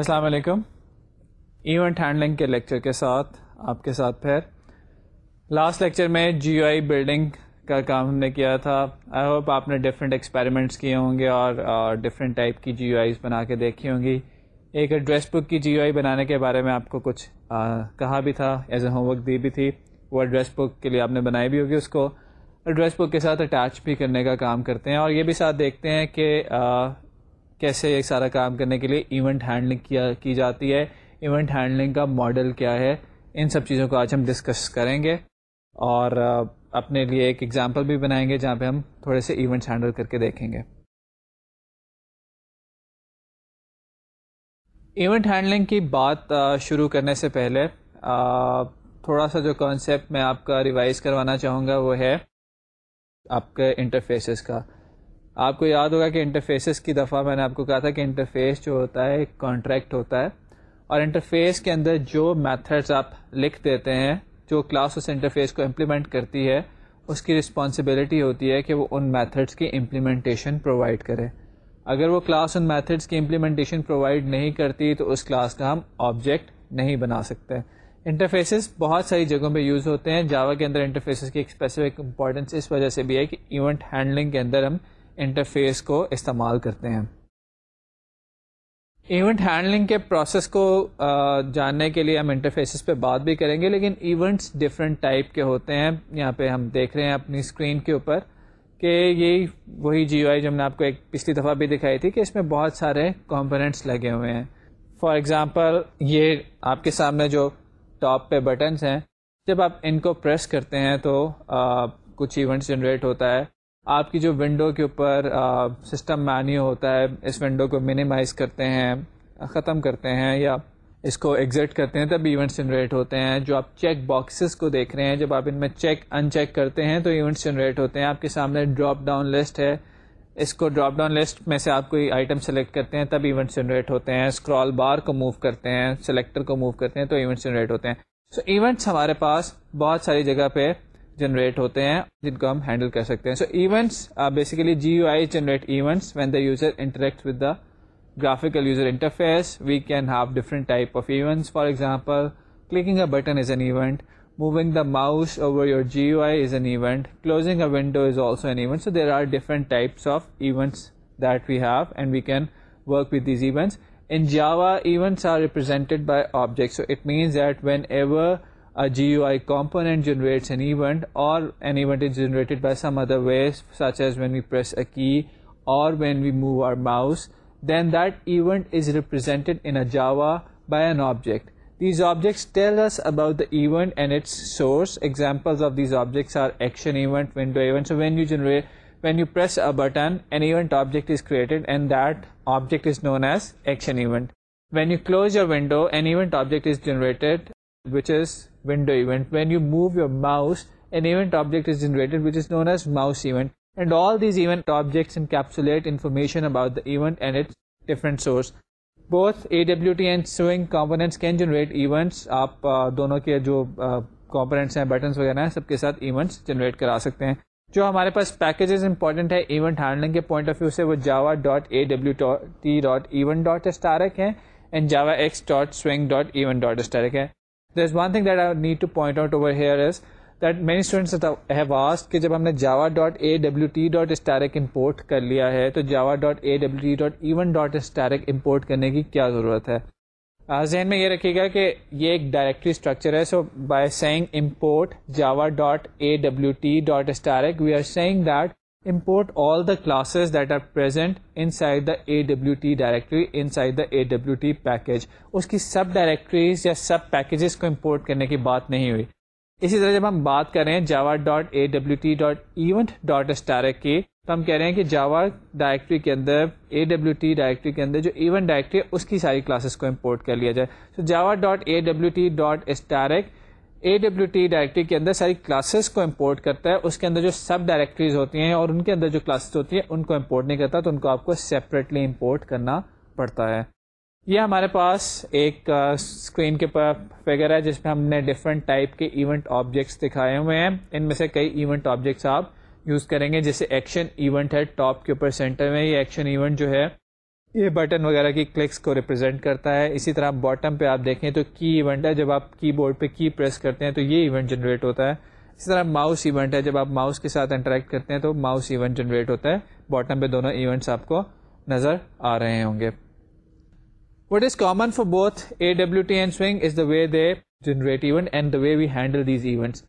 السلام علیکم event handling کے لیکچر کے ساتھ آپ کے ساتھ پھر لاسٹ لیکچر میں جی او آئی بلڈنگ کا کام ہم نے کیا تھا آئی ہوپ آپ نے ڈفرینٹ ایکسپیریمنٹس کیے ہوں گے اور ڈفرینٹ ٹائپ کی جی او آئیز بنا کے دیکھی ہوں گی ایک ایڈریس بک کی جی او آئی بنانے کے بارے میں آپ کو کچھ کہا بھی تھا ایز اے ہوم ورک دی بھی تھی وہ ایڈریس بک کے لیے آپ نے بنائی بھی ہوگی اس کو ایڈریس بک کے ساتھ اٹیچ بھی کرنے کا کام کرتے ہیں اور یہ بھی ساتھ دیکھتے ہیں کہ کیسے ایک سارا کام کرنے کے لیے ایونٹ ہینڈلنگ کیا کی جاتی ہے ایونٹ ہینڈلنگ کا ماڈل کیا ہے ان سب چیزوں کو آج ہم ڈسکس کریں گے اور اپنے لیے ایک ایگزامپل بھی بنائیں گے جہاں پہ ہم تھوڑے سے ایونٹس ہینڈل کر کے دیکھیں گے ایونٹ ہینڈلنگ کی بات شروع کرنے سے پہلے تھوڑا سا جو کانسیپٹ میں آپ کا ریوائز کروانا چاہوں گا وہ ہے آپ کے انٹرفیسز کا آپ کو یاد ہوگا کہ انٹرفیسز کی دفعہ میں نے آپ کو کہا تھا کہ انٹرفیس جو ہوتا ہے ایک کانٹریکٹ ہوتا ہے اور انٹرفیس کے اندر جو میتھڈز آپ لکھ دیتے ہیں جو کلاس اس انٹرفیس کو امپلیمنٹ کرتی ہے اس کی رسپانسبلٹی ہوتی ہے کہ وہ ان میتھڈس کی امپلیمنٹیشن پرووائڈ کرے اگر وہ کلاس ان میتھڈس کی امپلیمنٹیشن پرووائڈ نہیں کرتی تو اس کلاس کا ہم آبجیکٹ نہیں بنا سکتے انٹرفیسز بہت ساری جگہوں پہ یوز ہوتے ہیں جاوا کے اندر انٹرفیسز کی ایک اسپیسیفک امپورٹنس اس وجہ سے بھی ہے کہ ایونٹ ہینڈلنگ کے اندر ہم انٹرفیس کو استعمال کرتے ہیں ایونٹ ہینڈلنگ کے پروسیس کو جاننے کے لیے ہم انٹرفیسز پہ بات بھی کریں گے لیکن ایونٹس ڈفرینٹ ٹائپ کے ہوتے ہیں یہاں پہ ہم دیکھ رہے ہیں اپنی اسکرین کے اوپر کہ یہ وہی جی او آئی جو ہم نے آپ کو ایک پچھلی دفعہ بھی دکھائی تھی کہ اس میں بہت سارے کمپوننٹس لگے ہوئے ہیں فار ایگزامپل یہ آپ کے سامنے جو ٹاپ پہ بٹنس ہیں جب آپ ان کو پریس کرتے ہیں تو کچھ ایونٹس جنریٹ ہوتا ہے آپ کی جو ونڈو کے اوپر سسٹم مینیو ہوتا ہے اس ونڈو کو مینیمائز کرتے ہیں ختم کرتے ہیں یا اس کو ایگزٹ کرتے ہیں تب ایونٹس جنریٹ ہوتے ہیں جو آپ چیک باکسز کو دیکھ رہے ہیں جب آپ ان میں چیک ان چیک کرتے ہیں تو ایونٹس جنریٹ ہوتے ہیں آپ کے سامنے ڈراپ ڈاؤن لسٹ ہے اس کو ڈراپ ڈاؤن لسٹ میں سے آپ کوئی آئٹم سلیکٹ کرتے ہیں تب ایونٹس جنریٹ ہوتے ہیں اسکرال بار کو موو کرتے ہیں سلیکٹر کو موو کرتے ہیں تو ایونٹس جنریٹ ہوتے ہیں سو so ایونٹس ہمارے پاس بہت ساری جگہ پہ جنریٹ ہوتے ہیں جن کو ہم ہینڈل کر سکتے ہیں so events basically G U I generate events when the user interact with the graphical user interface we can have different type of events for example clicking a button is an event moving the mouse over your G O I is an event closing a window is also an event so there are different types of events that we have and we can work with these events in Java events are represented by object so it means that whenever a GUI component generates an event, or an event is generated by some other ways, such as when we press a key or when we move our mouse, then that event is represented in a Java by an object. These objects tell us about the event and its source. Examples of these objects are action event, window event. So when you press a button, an event object is created, and that object is known as action event. When you close your window, an event object is generated, which is window event. When you move your mouse, an event object is generated which is known as mouse event. And all these event objects encapsulate information about the event and its different source. Both AWT and Swing components can generate events. آپ دونوں کے جو components ہیں buttons وغیرہ ہیں سب کے ساتھ events generate کرا سکتے ہیں جو ہمارے پاس پیکیجز امپورٹنٹ ہے ایونٹ ہینڈلنگ کے پوائنٹ آف ویو سے وہ Java dot A W T dot event dot asterisk ہے and Java X dot swing dot event dot asterisk ہے the is one thing that I need to point out over here is that میری students واسط کہ جب ہم نے Java dot A W T dot asterisk import کر لیا ہے تو Java dot A W T dot event dot asterisk import کرنے کی کیا ضرورت ہے ذہن میں یہ رکھیے گا کہ یہ ایک ڈائریکٹری اسٹرکچر ہے so by saying import Java dot A W T dot asterisk we are saying that import all the classes that are present inside the AWT directory inside the AWT package اس کی سب directories یا سب packages کو import کرنے کی بات نہیں ہوئی اسی طرح جب ہم بات کریں Java dot A W T dot event dot asterisk کی تو ہم کہہ رہے ہیں کہ جاوا ڈائریکٹری کے اندر اے ڈبلو ٹی ڈائریکٹری کے اندر جو ایونٹ ڈائریکٹری ہے اس کی ساری کلاسز کو امپورٹ کر لیا جائے Java dot A W T dot asterisk A W T directory کے اندر ساری کلاسز کو امپورٹ کرتا ہے اس کے اندر جو سب ڈائریکٹریز ہوتی ہیں اور ان کے اندر جو کلاسز ہوتی ہیں ان کو امپورٹ نہیں کرتا تو ان کو آپ کو سیپریٹلی امپورٹ کرنا پڑتا ہے یہ ہمارے پاس ایک اسکرین کے پر فگر ہے جس میں ہم نے ڈفرینٹ ٹائپ کے ایونٹ آبجیکٹس دکھائے ہوئے ہیں ان میں سے کئی ایونٹ آبجیکٹس آپ یوز کریں گے جیسے ایکشن ایونٹ ہے ٹاپ کے اوپر سینٹر میں یہ ایکشن ایونٹ جو ہے یہ بٹن وغیرہ کی کلکس کو ریپرزینٹ کرتا ہے اسی طرح باٹم پہ آپ دیکھیں تو کی ایونٹ ہے جب آپ کی بورڈ پہ کی پریس کرتے ہیں تو یہ ایونٹ جنریٹ ہوتا ہے اسی طرح ماؤس ایونٹ ہے جب آپ ماؤس کے ساتھ انٹریکٹ کرتے ہیں تو ماؤس ایونٹ جنریٹ ہوتا ہے باٹم پہ دونوں ایونٹس آپ کو نظر آ رہے ہوں گے what is common for both A W T and swing is the way they generate event and the way we handle these events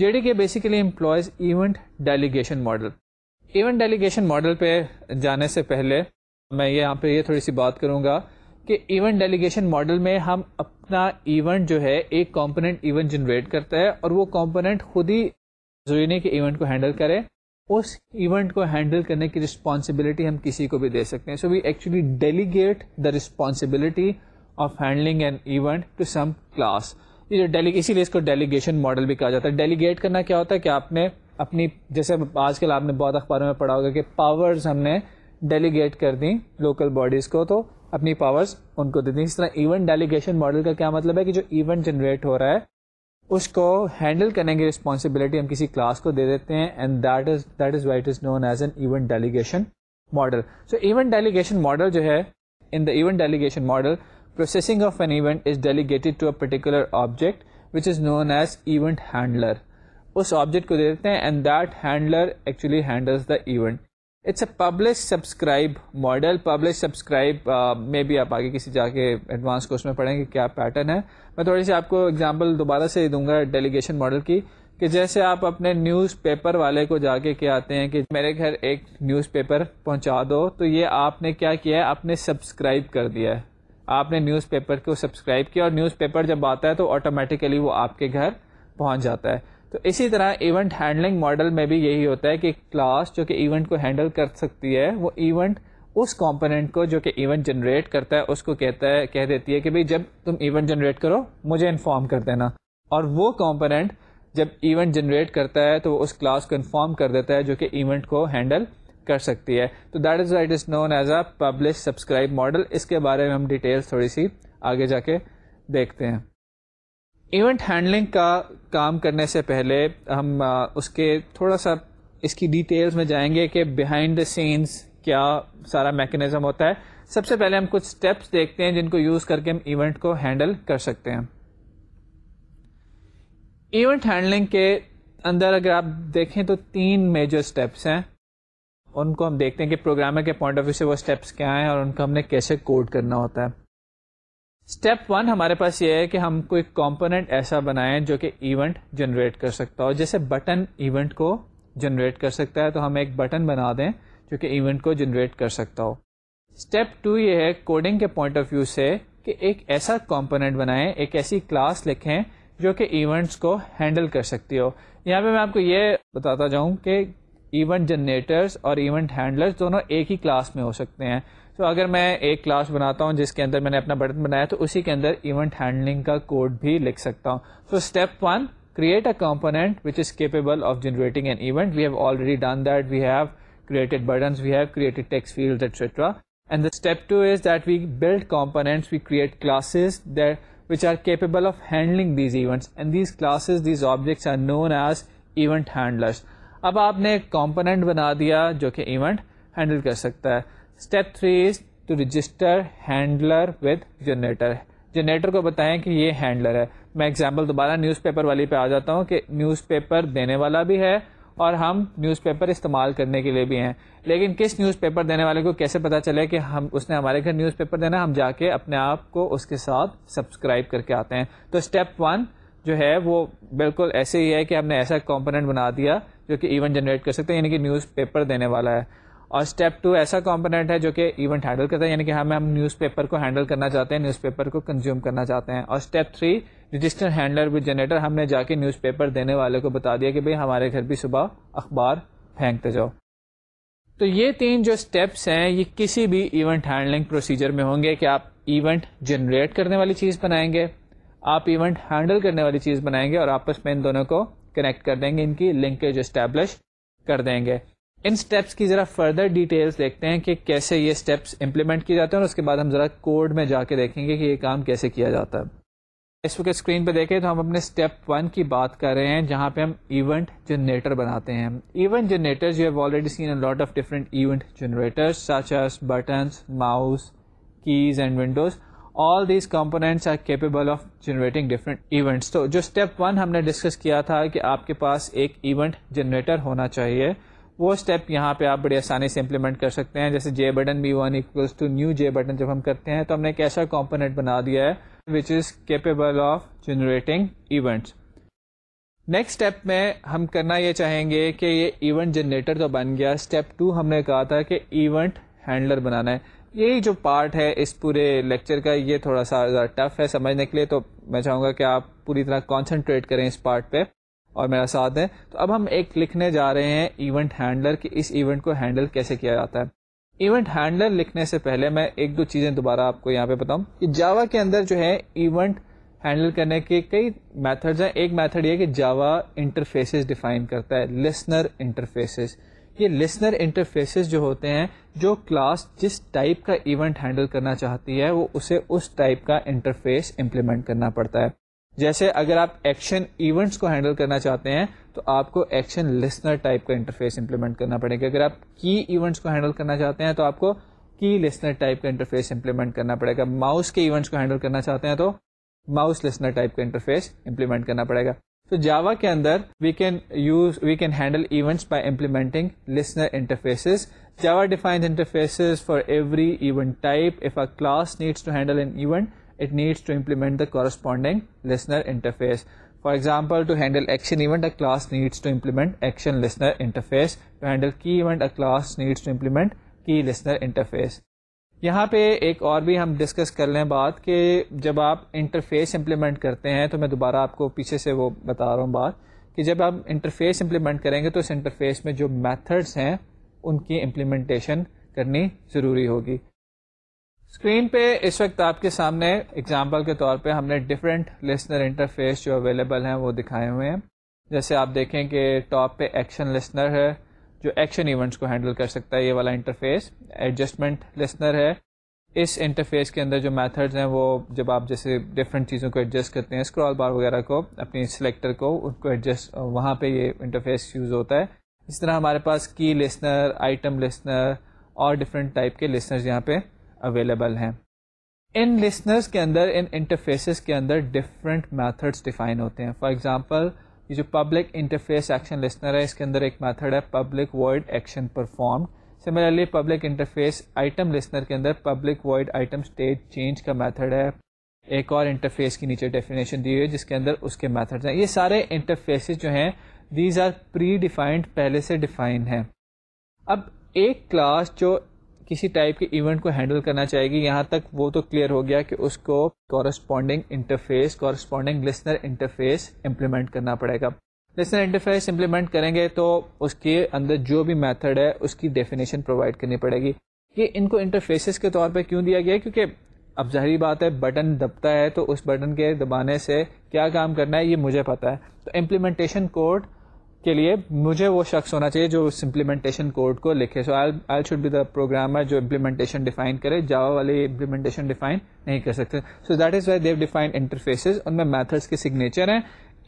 J D K basically employs event delegation model event delegation model پہ جانے سے پہلے میں یہاں پہ یہ تھوڑی سی بات کروں گا کہ ایونٹ ڈیلیگیشن ماڈل میں ہم اپنا ایونٹ جو ہے ایک کمپوننٹ ایونٹ جنریٹ کرتا ہے اور وہ کمپوننٹ خود ہی ضروری نہیں کہ ایونٹ کو ہینڈل کرے اس ایونٹ کو ہینڈل کرنے کی رسپانسبلٹی ہم کسی کو بھی دے سکتے ہیں so we actually delegate the responsibility of handling an event to some class یہ جو اسی لیے اس کو ڈیلیگیشن ماڈل بھی کہا جاتا ہے ڈیلیگیٹ کرنا کیا ہوتا ہے کہ آپ نے اپنی جیسے آج کل آپ نے بہت اخباروں میں پڑھا ہوگا کہ پاورز ہم نے ڈیلیگیٹ کر دیں لوکل باڈیز کو تو اپنی پاورز ان کو دے دیں اس طرح ایونٹ ڈیلیگیشن ماڈل کا کیا مطلب ہے کہ جو ایونٹ جنریٹ ہو رہا ہے اس کو ہینڈل کرنے کی رسپانسبلٹی ہم کسی کلاس کو دے دیتے ہیں and that that is is is known as an event delegation model so event delegation model جو ہے in the event delegation model processing of an event is delegated to a particular object which is known as event handler us object کو دے دیتے ہیں and that handler actually handles the event it's a publish subscribe model publish subscribe میں بھی آپ آگے کسی جا کے ایڈوانس کورس میں پڑھیں گے کیا پیٹرن ہے میں تھوڑی سی آپ کو اگزامپل دوبارہ سے دوں گا ڈیلیگیشن ماڈل کی کہ جیسے آپ اپنے نیوز پیپر والے کو جا کے کیا آتے ہیں کہ میرے گھر ایک نیوز پیپر پہنچا دو تو یہ آپ نے کیا کیا ہے آپ نے سبسکرائب کر دیا ہے آپ نے نیوز پیپر کو سبسکرائب کیا اور نیوز پیپر جب آتا ہے تو آٹومیٹیکلی وہ آپ کے گھر پہنچ جاتا ہے تو اسی طرح ایونٹ ہینڈلنگ ماڈل میں بھی یہی ہوتا ہے کہ کلاس جو کہ ایونٹ کو ہینڈل کر سکتی ہے وہ ایونٹ اس کمپوننٹ کو جو کہ ایونٹ جنریٹ کرتا ہے اس کو کہتا ہے کہہ دیتی ہے کہ بھائی جب تم ایونٹ جنریٹ کرو مجھے انفارم کر دینا اور وہ کمپوننٹ جب ایونٹ جنریٹ کرتا ہے تو وہ اس کلاس کو انفارم کر دیتا ہے جو کہ ایونٹ کو ہینڈل کر سکتی ہے تو that is what is known as a publish subscribe model اس کے بارے میں ہم ڈیٹیلس تھوڑی سی آگے جا کے دیکھتے ہیں ایونٹ ہینڈلنگ کا کام کرنے سے پہلے ہم اس کے تھوڑا سا اس کی ڈیٹیلز میں جائیں گے کہ بیہائنڈ دا سینس کیا سارا میکنزم ہوتا ہے سب سے پہلے ہم کچھ اسٹیپس دیکھتے ہیں جن کو یوز کر کے ہم ایونٹ کو ہینڈل کر سکتے ہیں ایونٹ ہینڈلنگ کے اندر اگر آپ دیکھیں تو تین میجر اسٹیپس ہیں ان کو ہم دیکھتے ہیں کہ پروگرامر کے پوائنٹ آف ویو سے وہ اسٹیپس کیا ہیں اور ان کو ہم نے کیسے کوڈ کرنا ہوتا ہے اسٹیپ ون ہمارے پاس یہ ہے کہ ہم کوئی کمپونیٹ ایسا بنائیں جو کہ ایونٹ جنریٹ کر سکتا ہو جیسے بٹن ایونٹ کو جنریٹ کر سکتا ہے تو ہم ایک بٹن بنا دیں جو کہ ایونٹ کو جنریٹ کر سکتا ہو اسٹیپ ٹو یہ ہے کوڈنگ کے پوائنٹ آف ویو سے کہ ایک ایسا کمپونیٹ بنائیں ایک ایسی کلاس لکھیں جو کہ ایونٹس کو ہینڈل کر سکتی ہو یہاں پہ میں آپ کو یہ بتاتا جاؤں کہ ایونٹ جنریٹرس اور ایونٹ ہینڈلرز دونوں ایک ہی کلاس میں ہو سکتے ہیں سو so, اگر میں ایک کلاس بناتا ہوں جس کے اندر میں نے اپنا بٹن بنایا تو اسی کے اندر ایونٹ ہینڈلنگ کا کوڈ بھی لکھ سکتا ہوں so step one create a component which is capable of generating an event we have already done that we have created text field extra step two is that we build component we create classes of handling these events and these classes these objects are known as event handlers اب آپ نے component بنا دیا جو کہ event handle کر سکتا ہے step three is to register handler with generator generator کو بتائیں کہ یہ ہینڈلر ہے میں ایگزامپل دوبارہ نیوز پیپر والی پہ آ جاتا ہوں کہ نیوز پیپر دینے والا بھی ہے اور ہم نیوز پیپر استعمال کرنے کے لیے بھی ہیں لیکن کس نیوز پیپر دینے والے کو کیسے پتا چلے کہ ہم اس نے ہمارے گھر نیوز پیپر دینا ہم جا کے اپنے آپ کو اس کے ساتھ سبسکرائب کر کے آتے ہیں تو اسٹیپ ون جو ہے وہ بالکل ایسے ہی ہے کہ ہم نے ایسا کمپوننٹ بنا دیا جو کہ ایونٹ جنریٹ کر سکتے ہیں یعنی کہ نیوز پیپر دینے والا ہے اور اسٹیپ ٹو ایسا کمپونیٹ ہے جو کہ ایونٹ ہینڈل کرتا ہے یعنی کہ ہمیں ہم نیوز پیپر کو ہینڈل کرنا چاہتے ہیں نیوز پیپر کو کنزیوم کرنا چاہتے ہیں اور step three register handler with generator ہم نے جا کے نیوز پیپر دینے والے کو بتا دیا کہ بھائی ہمارے گھر بھی صبح اخبار پھینکتے جاؤ تو یہ تین جو اسٹیپس ہیں یہ کسی بھی ایونٹ ہینڈلنگ پروسیجر میں ہوں گے کہ آپ ایونٹ جنریٹ کرنے والی چیز بنائیں گے آپ ایونٹ ہینڈل کرنے والی چیز بنائیں گے اور آپس میں ان دونوں کو کنیکٹ کر دیں گے ان کی لنکیج اسٹیبلش کر دیں گے ان کی ذرا فردر ڈیٹیلس دیکھتے ہیں کہ کیسے یہ اسٹیپس امپلیمنٹ کیے جاتے ہیں اور اس کے بعد ہم ذرا کوڈ میں جا کے دیکھیں گے کہ یہ کام کیسے کیا جاتا ہے اس وقت اسکرین پہ دیکھیں تو ہم اپنے اسٹیپ ون کی بات کر رہے ہیں جہاں پہ ہم ایونٹ جنریٹر بناتے ہیں event generator you have already seen lot of different event generator buttons mouse keys and windows all these components different events تو جو اسٹیپ ون ہم نے ڈسکس کیا تھا کہ آپ کے پاس ایک ایونٹ جنریٹر ہونا چاہیے وہ اسٹیپ یہاں پہ آپ بڑی آسانی سے امپلیمنٹ کر سکتے ہیں جیسے J button B one equals to new J button جب ہم کرتے ہیں تو ہم نے ایک ایسا کمپوننٹ بنا دیا ہے which is capable of generating events next step میں ہم کرنا یہ چاہیں گے کہ یہ ایونٹ جنریٹر تو بن گیا اسٹیپ ٹو ہم نے کہا تھا کہ ایونٹ ہینڈلر بنانا ہے یہی جو پارٹ ہے اس پورے لیکچر کا یہ تھوڑا سا ٹف ہے سمجھنے کے لیے تو میں چاہوں گا کہ آپ پوری طرح کانسنٹریٹ کریں اس پارٹ پہ اور میرا ساتھ ہیں تو اب ہم ایک لکھنے جا رہے ہیں ایونٹ ہینڈلر کہ اس ایونٹ کو ہینڈل کیسے کیا جاتا ہے ایونٹ ہینڈلر لکھنے سے پہلے میں ایک دو چیزیں دوبارہ آپ کو یہاں پہ بتاؤں کہ جاوا کے اندر جو ہے ایونٹ ہینڈل کرنے کے کئی میتھڈز ہیں ایک میتھڈ یہ کہ جاوا انٹرفیسز ڈیفائن کرتا ہے لسنر انٹرفیسز یہ لسنر انٹرفیسز جو ہوتے ہیں جو کلاس جس ٹائپ کا ایونٹ ہینڈل کرنا چاہتی ہے وہ اسے اس ٹائپ کا انٹرفیس امپلیمنٹ کرنا پڑتا ہے جیسے اگر آپ ایکشن ایونٹس کو ہینڈل کرنا چاہتے ہیں تو آپ کو ایکشن لسنر ٹائپ کا انٹرفیس امپلیمنٹ کرنا پڑے گا اگر آپ کی ایونٹس کو ہینڈل کرنا چاہتے ہیں تو آپ کو کی لسنر ٹائپ کا انٹرفیس امپلیمنٹ کرنا پڑے گا ماؤس کے ایونٹس کو ہینڈل کرنا چاہتے ہیں تو ماؤس لسنر ٹائپ کا انٹرفیس امپلیمنٹ کرنا پڑے گا تو جاوا کے اندر we can use we can handle events by implementing listener interface Java defines for every event type if a class needs to handle an event it needs to implement the corresponding listener interface. For example, to handle action event, a class needs to implement action listener interface. To handle key event, a class needs to implement key listener interface. یہاں پہ ایک اور بھی ہم discuss کر لیں بات کہ جب آپ انٹرفیس امپلیمنٹ کرتے ہیں تو میں دوبارہ آپ کو پیچھے سے وہ بتا رہا ہوں بات کہ جب آپ انٹرفیس امپلیمنٹ کریں گے تو اس انٹرفیس میں جو میتھڈس ہیں ان کی امپلیمنٹیشن کرنی ضروری ہوگی اسکرین پہ اس وقت آپ کے سامنے اگزامپل کے طور پہ ہم نے ڈفرینٹ لسنر انٹرفیس جو اویلیبل ہیں وہ دکھائے ہوئے ہیں جیسے آپ دیکھیں کہ ٹاپ پہ ایکشن لسنر ہے جو ایکشن ایونٹس کو ہینڈل کر سکتا ہے یہ والا انٹرفیس ایڈجسٹمنٹ لسنر ہے اس انٹرفیس کے اندر جو میتھڈز ہیں وہ جب آپ جیسے ڈفرینٹ چیزوں کو ایڈجسٹ کرتے ہیں اسکرول بار وغیرہ کو اپنی سلیکٹر کو ان کو ایڈجسٹ وہاں پہ یہ انٹرفیس یوز ہوتا ہے اس طرح ہمارے پاس کی لسنر آئٹم لسنر اور ڈفرینٹ ٹائپ کے لسنرز یہاں پہ اویلیبل ہیں ان لسنرس کے اندر ان انٹرفیسز کے اندر ڈفرینٹ میتھڈس ڈیفائن ہوتے ہیں فار ایگزامپل یہ جو پبلک انٹرفیس ایکشن لسنر ہے اس کے اندر ایک میتھڈ ہے public public action perform similarly interface item listener کے اندر public void item state change کا میتھڈ ہے ایک اور انٹرفیس کے نیچے ڈیفینیشن دی ہوئی ہے جس کے اندر اس کے میتھڈز ہیں یہ سارے انٹرفیسز جو ہیں دیز آر پری ڈیفائنڈ پہلے سے ڈیفائن ہیں اب ایک کلاس جو کسی ٹائپ کے ایونٹ کو ہینڈل کرنا چاہے گی یہاں تک وہ تو کلیئر ہو گیا کہ اس کو corresponding interface corresponding listener interface implement کرنا پڑے گا لسنر انٹرفیس امپلیمنٹ کریں گے تو اس کے اندر جو بھی میتھڈ ہے اس کی ڈیفینیشن پرووائڈ کرنی پڑے گی یہ ان کو انٹرفیسز کے طور پہ کیوں دیا گیا کیونکہ اب ظاہری بات ہے بٹن دبتا ہے تو اس بٹن کے دبانے سے کیا کام کرنا ہے یہ مجھے پتا ہے تو امپلیمنٹیشن کوڈ کے لیے مجھے وہ شخص ہونا چاہیے جو اس امپلیمنٹیشن کوڈ کو لکھے so I should be the programmer جو امپلیمنٹیشن ڈیفائن کرے جاوا والی امپلیمنٹیشن ڈیفائن ڈیفائن نہیں کر سکتے سو دیٹ از وائی دیو ان میں میتھڈس کے سگنیچر ہیں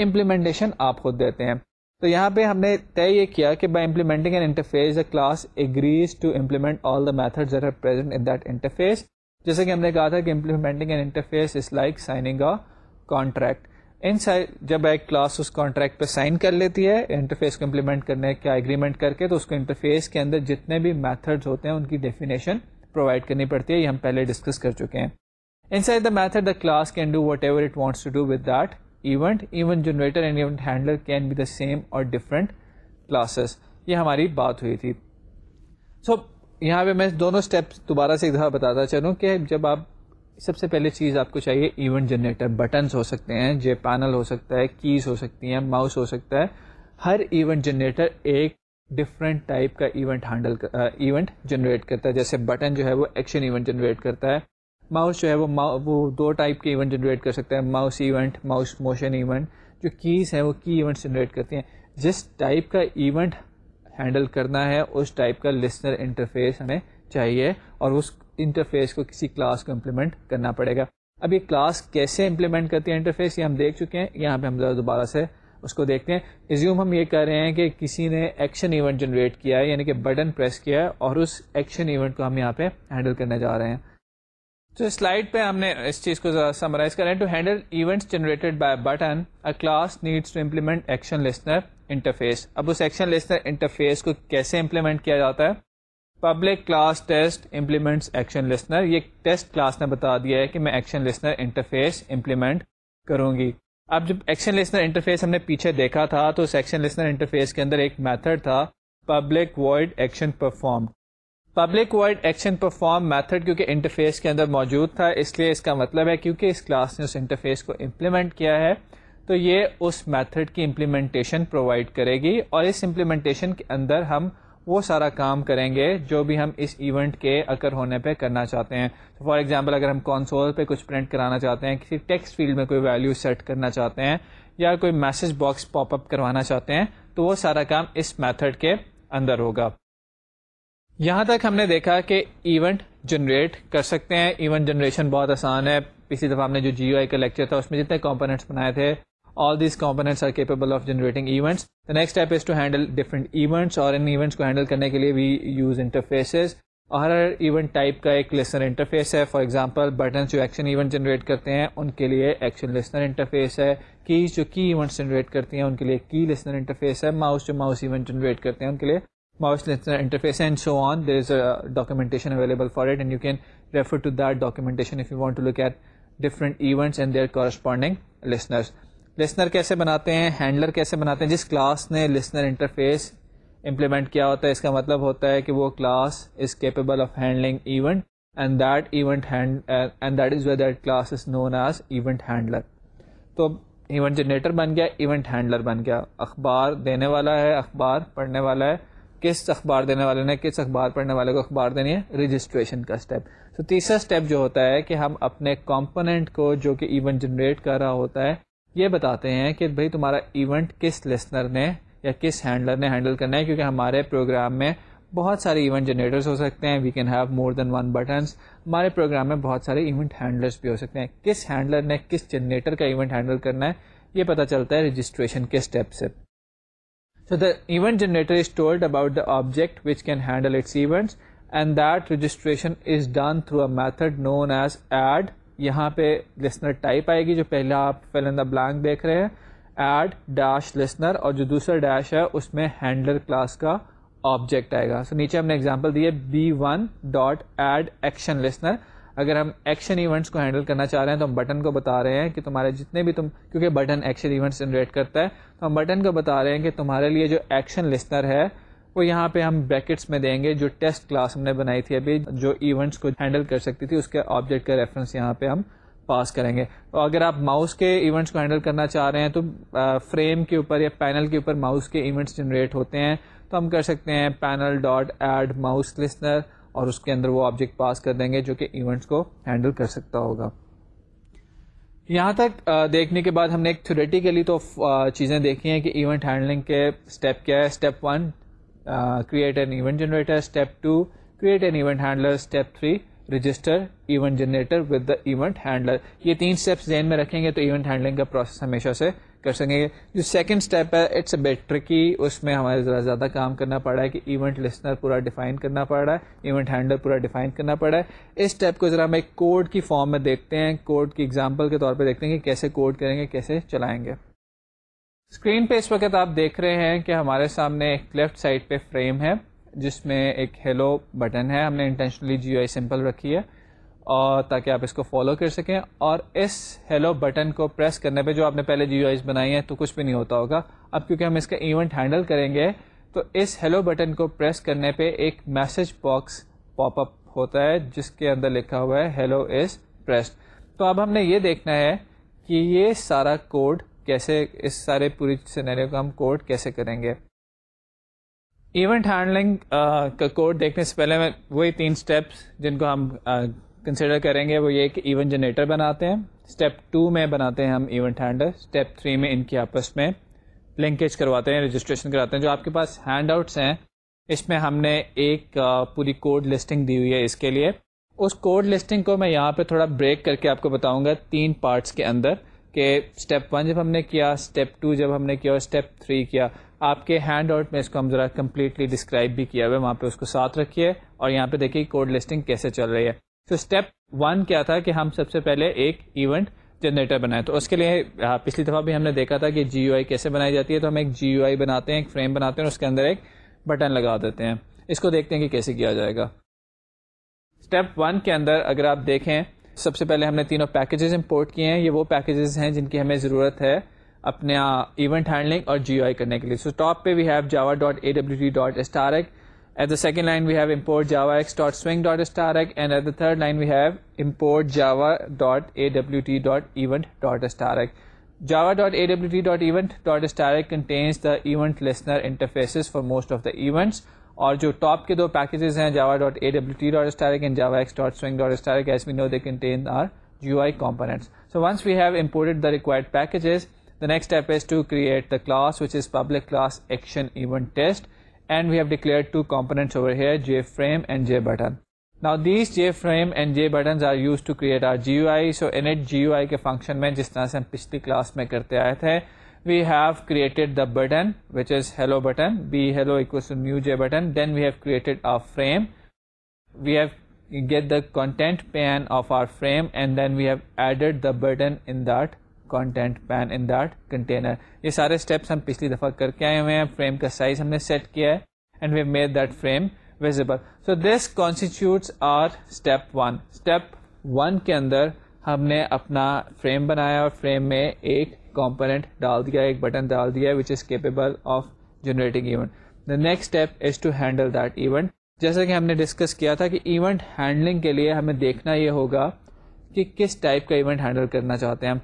امپلیمنٹیشن آپ خود دیتے ہیں تو یہاں پہ ہم نے طے یہ کیا کہ by implementing an interface class agrees to implement all the methods جیسے کہ ہم نے کہا تھا کہ implementing an interface is like signing a contract in جب ایک کلاس اس کانٹریکٹ پہ سائن کر لیتی ہے انٹرفیس کو امپلیمنٹ کرنے کا اگریمنٹ کر کے تو اس کو انٹرفیس کے اندر جتنے بھی میتھڈ ہوتے ہیں ان کی ڈیفینیشن پرووائڈ کرنی پڑتی ہے یہ ہم پہلے ڈسکس کر چکے ہیں inside the method the class can do whatever it wants to do with that event event generator and event handler can be the same or different classes یہ ہماری بات ہوئی تھی سو so, یہاں پہ میں دونوں اسٹیپس دوبارہ سے ایک دفعہ بتاتا چلوں کہ جب آپ سب سے پہلے چیز آپ کو چاہیے ایونٹ جنریٹر بٹنس ہو سکتے ہیں جے پینل ہو سکتا ہے کیز ہو سکتی ہیں ماؤس ہو سکتا ہے ہر ایونٹ جنریٹر ایک ڈفرینٹ ٹائپ کا ایونٹ ہینڈل ایونٹ جنریٹ کرتا ہے جیسے بٹن جو ہے وہ ایکشن ایونٹ جنریٹ کرتا ہے ماؤس جو ہے وہ وہ دو ٹائپ کے ایونٹ جنریٹ کر سکتا ہے mouse event mouse motion event جو کیز ہیں وہ کی ایونٹس جنریٹ کرتی ہیں جس ٹائپ کا ایونٹ ہینڈل کرنا ہے اس ٹائپ کا لسنر انٹرفیس ہمیں چاہیے اور اس انٹرفیس کو کسی کلاس کو امپلیمنٹ کرنا پڑے گا اب یہ کلاس کیسے امپلیمنٹ کرتے ہیں انٹرفیس یہ ہم دیکھ چکے ہیں یہاں پہ ہم دوبارہ سے اس کو دیکھتے ہیں ریزیوم یہ کر رہے ہیں کہ کسی نے ایکشن ایونٹ جنریٹ کیا ہے یعنی کہ بٹن پریس کیا ہے اور اس ایکشن ایونٹ کو ہم یہاں پہ ہینڈل کرنے جا رہے ہیں تو سلائڈ پہ ہم نے اس چیز کو summarize to handle events generated by button a class needs to implement action listener interface اب اس ایکشن لسنر انٹرفیس کو کیسے امپلیمنٹ کیا جاتا ہے public class test implement action listener یہ ٹیسٹ کلاس نے بتا دیا ہے کہ میں ایکشن لسنر انٹرفیس امپلیمنٹ کروں گی اب جب ایکشن لسنر انٹرفیس ہم نے پیچھے دیکھا تھا تو اس ایکشن لسنر انٹرفیس کے اندر ایک میتھڈ تھا public void action perform public void action perform method کیونکہ انٹرفیس کے اندر موجود تھا اس لیے اس کا مطلب ہے کیونکہ اس کلاس نے اس انٹرفیس کو امپلیمنٹ کیا ہے تو یہ اس میتھڈ کی امپلیمنٹیشن پرووائڈ کرے گی اور اس امپلیمنٹیشن کے اندر ہم وہ سارا کام کریں گے جو بھی ہم اس ایونٹ کے اکر ہونے پہ کرنا چاہتے ہیں تو فار ایگزامپل اگر ہم کونسول پہ کچھ پرنٹ کرانا چاہتے ہیں کسی ٹیکسٹ فیلڈ میں کوئی ویلیو سیٹ کرنا چاہتے ہیں یا کوئی میسج باکس پاپ اپ کروانا چاہتے ہیں تو وہ سارا کام اس میتھڈ کے اندر ہوگا یہاں تک ہم نے دیکھا کہ ایونٹ جنریٹ کر سکتے ہیں ایونٹ جنریشن بہت آسان ہے پچھلی دفعہ ہم نے جو جیو آئی کا لیکچر تھا اس میں جتنے کمپوننٹس بنائے تھے all these components are capable of generating events next is to handle different events اور ان ایونٹس کو ہینڈل کرنے کے لیے وی یوز انٹرفیز اور ہر ایونٹ ٹائپ کا ایک لسنر انٹرفیس ہے فار ایگزامپل بٹنس جو ایکشن ایونٹ جنریٹ کرتے ہیں ان کے لیے ایکشن لسنر انٹرفیس ہے کیز جو کی ایونٹس جنریٹ کرتی ہیں ان کے لیے کی لسنر انٹرفیس ہے ماؤس جو ماؤس ایونٹ جنریٹ کرتے ہیں ان کے لیے mouse listener interface and so on there is a documentation available for it and you can refer to that documentation if you want to look at different events and their corresponding listeners listener کیسے بناتے ہیں handler کیسے بناتے ہیں جس class نے listener interface implement کیا ہوتا ہے اس کا مطلب ہوتا ہے کہ وہ class is capable of handling event and that event and that is way that class is known as event handler تو ایونٹ جنریٹر بن گیا ایونٹ ہینڈلر بن گیا اخبار دینے والا ہے اخبار پڑھنے والا ہے کس اخبار دینے والے نے کس اخبار پڑھنے والے کو اخبار دینی ہے رجسٹریشن کا اسٹیپ تو تیسرا اسٹیپ جو ہوتا ہے کہ ہم اپنے کمپوننٹ کو جو کہ ایونٹ جنریٹ کر رہا ہوتا ہے یہ بتاتے ہیں کہ بھائی تمہارا ایونٹ کس لسنر نے یا کس ہینڈلر نے ہینڈل کرنا ہے کیونکہ ہمارے پروگرام میں بہت سارے ایونٹ جنریٹرس ہو سکتے ہیں we can have more than one buttons ہمارے پروگرام میں بہت سارے ایونٹ ہینڈلرس بھی ہو سکتے ہیں کس ہینڈلر نے کس جنریٹر کا ایونٹ ہینڈل کرنا ہے یہ پتا چلتا ہے رجسٹریشن کے اسٹیپ سے so the event generator is told about the object which can handle its event and that registration is done through a method known as add یہاں پہ لسنر ٹائپ آئے گی جو پہلا آپ دا بلانک دیکھ رہے ہیں ایڈ ڈیش لسنر اور جو دوسرا ڈیش ہے اس میں ہینڈل کلاس کا آبجیکٹ آئے گا سو so, نیچے ہم نے ایگزامپل دی ہے B one dot add action listener اگر ہم ایکشن ایونٹس کو ہینڈل کرنا چاہ رہے ہیں تو ہم بٹن کو بتا رہے ہیں کہ تمہارے جتنے بھی تم کیونکہ بٹن ایکشن ایونٹس جنریٹ کرتا ہے تو ہم بٹن کو بتا رہے ہیں کہ تمہارے لیے جو ایکشن لسنر ہے یہاں پہ ہم بریکٹس میں دیں گے جو ٹیسٹ کلاس ہم نے بنائی تھی ابھی جو ایونٹس کو ہینڈل کر سکتی تھی اس کے آبجیکٹ کا ریفرنس یہاں پہ ہم پاس کریں گے تو اگر آپ ماؤس کے ایونٹس کو ہینڈل کرنا چاہ رہے ہیں تو فریم کے اوپر یا پینل کے اوپر ماؤس کے ایونٹس جنریٹ ہوتے ہیں تو ہم کر سکتے ہیں panel dot add mouse listener اور اس کے اندر وہ آبجیکٹ پاس کر دیں گے جو کہ ایونٹس کو ہینڈل کر سکتا ہوگا یہاں تک دیکھنے کے بعد ہم نے ایک تھوریٹیکلی تو چیزیں دیکھی ہیں کہ ایونٹ ہینڈلنگ کے اسٹیپ کیا ہے step one create an event generator step two create an event handler step three register event generator with the event handler یہ تین اسٹیپس ذہن میں رکھیں گے تو ایونٹ ہینڈلنگ کا پروسیس ہمیشہ سے کر سکیں گے جو سیکنڈ اسٹیپ ہے اٹس اے بیٹر کی اس میں ہمارے ذرا زیادہ کام کرنا پڑ رہا ہے کہ ایونٹ لسنر پورا ڈیفائن کرنا پڑ رہا ہے ایونٹ ہینڈل پورا ڈیفائن کرنا پڑا ہے اس اسٹیپ کو ذرا ہم ایک کوڈ کی فارم میں دیکھتے ہیں کوڈ کی ایگزامپل کے طور پہ دیکھتے ہیں کہ کیسے کوڈ کریں گے کیسے چلائیں گے اسکرین پہ اس وقت آپ دیکھ رہے ہیں کہ ہمارے سامنے ایک لیفٹ سائڈ پہ فریم ہے جس میں ایک ہیلو بٹن ہے ہم نے انٹینشنلی جی او آئی سمپل رکھی ہے اور تاکہ آپ اس کو فالو کر سکیں اور اس ہیلو بٹن کو پریس کرنے پہ جو آپ نے پہلے جی او آئی بنائی ہیں تو کچھ بھی نہیں ہوتا ہوگا اب کیونکہ ہم اس کا ایونٹ ہینڈل کریں گے تو اس ہیلو بٹن کو پریس کرنے پہ ایک میسج باکس پاپ اپ ہوتا ہے جس کے اندر لکھا ہوا ہے ہیلو از پریسڈ تو اب ہم نے یہ دیکھنا ہے کہ یہ سارا کوڈ کیسے اس سارے پوری سینیریو کو ہم کوڈ کیسے کریں گے ایونٹ ہینڈلنگ کا کوڈ دیکھنے سے پہلے میں وہی تین اسٹیپس جن کو ہم کنسیڈر کریں گے وہ یہ کہ ایونٹ جنریٹر بناتے ہیں اسٹیپ ٹو میں بناتے ہیں ہم ایونٹ ہینڈل اسٹیپ تھری میں ان کی آپس میں لنکیج کرواتے ہیں رجسٹریشن کراتے ہیں جو آپ کے پاس ہینڈ آؤٹس ہیں اس میں ہم نے ایک پوری کوڈ لسٹنگ دی ہوئی ہے اس کے لیے اس کوڈ لسٹنگ کو میں یہاں پہ تھوڑا بریک کر کے آپ کو بتاؤں گا تین پارٹس کے اندر کہ اسٹیپ ون جب ہم نے کیا اسٹیپ ٹو جب ہم نے کیا اور اسٹیپ تھری کیا آپ کے ہینڈ آؤٹ میں اس کو ہم ذرا کمپلیٹلی ڈسکرائب بھی کیا ہوا ہے وہاں پہ اس کو ساتھ رکھیے اور یہاں پہ دیکھیے کوڈ لسٹنگ کیسے چل رہی ہے تو اسٹیپ ون کیا تھا کہ ہم سب سے پہلے ایک ایونٹ جنریٹر بنائے تو اس کے لیے پچھلی دفعہ بھی ہم نے دیکھا تھا کہ جی یو آئی کیسے بنائی جاتی ہے تو ہم ایک جی یو آئی بناتے ہیں ایک فریم بناتے ہیں اور اس کے اندر ایک بٹن لگا دیتے ہیں اس کو دیکھتے ہیں کہ کیسے کیا جائے گا اسٹیپ ون کے اندر اگر آپ دیکھیں سب سے پہلے ہم نے تینوں پیکیجز امپورٹ کیے ہیں یہ وہ پیکیجز ہیں جن کی ہمیں ضرورت ہے اپنا ایونٹ ہینڈلنگ اور جی آئی کرنے کے لیے سو ٹاپ پہ we have Java dot A W D dot star at the second line we have import Java X dot swing dot star and at the third line we have import Java dot A W T dot event dot star Java dot A W T dot event dot contains the event listener interfaces for most of the events اور جو top کے دو packages ہیں Java dot A W T dot star and Java X dot swing dot star as we know they contain our GUI components so once we have imported the required packages the next step is to create the class which is public class action event test and we have declare two components over here J frame and J button Now these J frame and J buttons are used to create our GUI. So init GUI کے function میں جس طرح سے ہم پچھلی class میں کرتے آئے تھے we have created the button B hello created we have get the content pane of our frame and then we have add the button content pane in that container یہ سارے اسٹیپس ہم پچھلی دفعہ کر کے آئے ہوئے ہیں فریم کا سائز ہم نے سیٹ کیا ہے and we made that frame visible so this constitutes our step one step one کے اندر ہم نے اپنا فریم بنایا اور فریم میں ایک کمپوننٹ ڈال دیا ایک بٹن ڈال دیا which is capable of generating event the next step is to handle that event جیسا کہ ہم نے ڈسکس کیا تھا کہ ایونٹ ہینڈلنگ کے لیے ہمیں دیکھنا یہ ہوگا کہ کس ٹائپ کا ایونٹ ہینڈل کرنا چاہتے ہیں ہم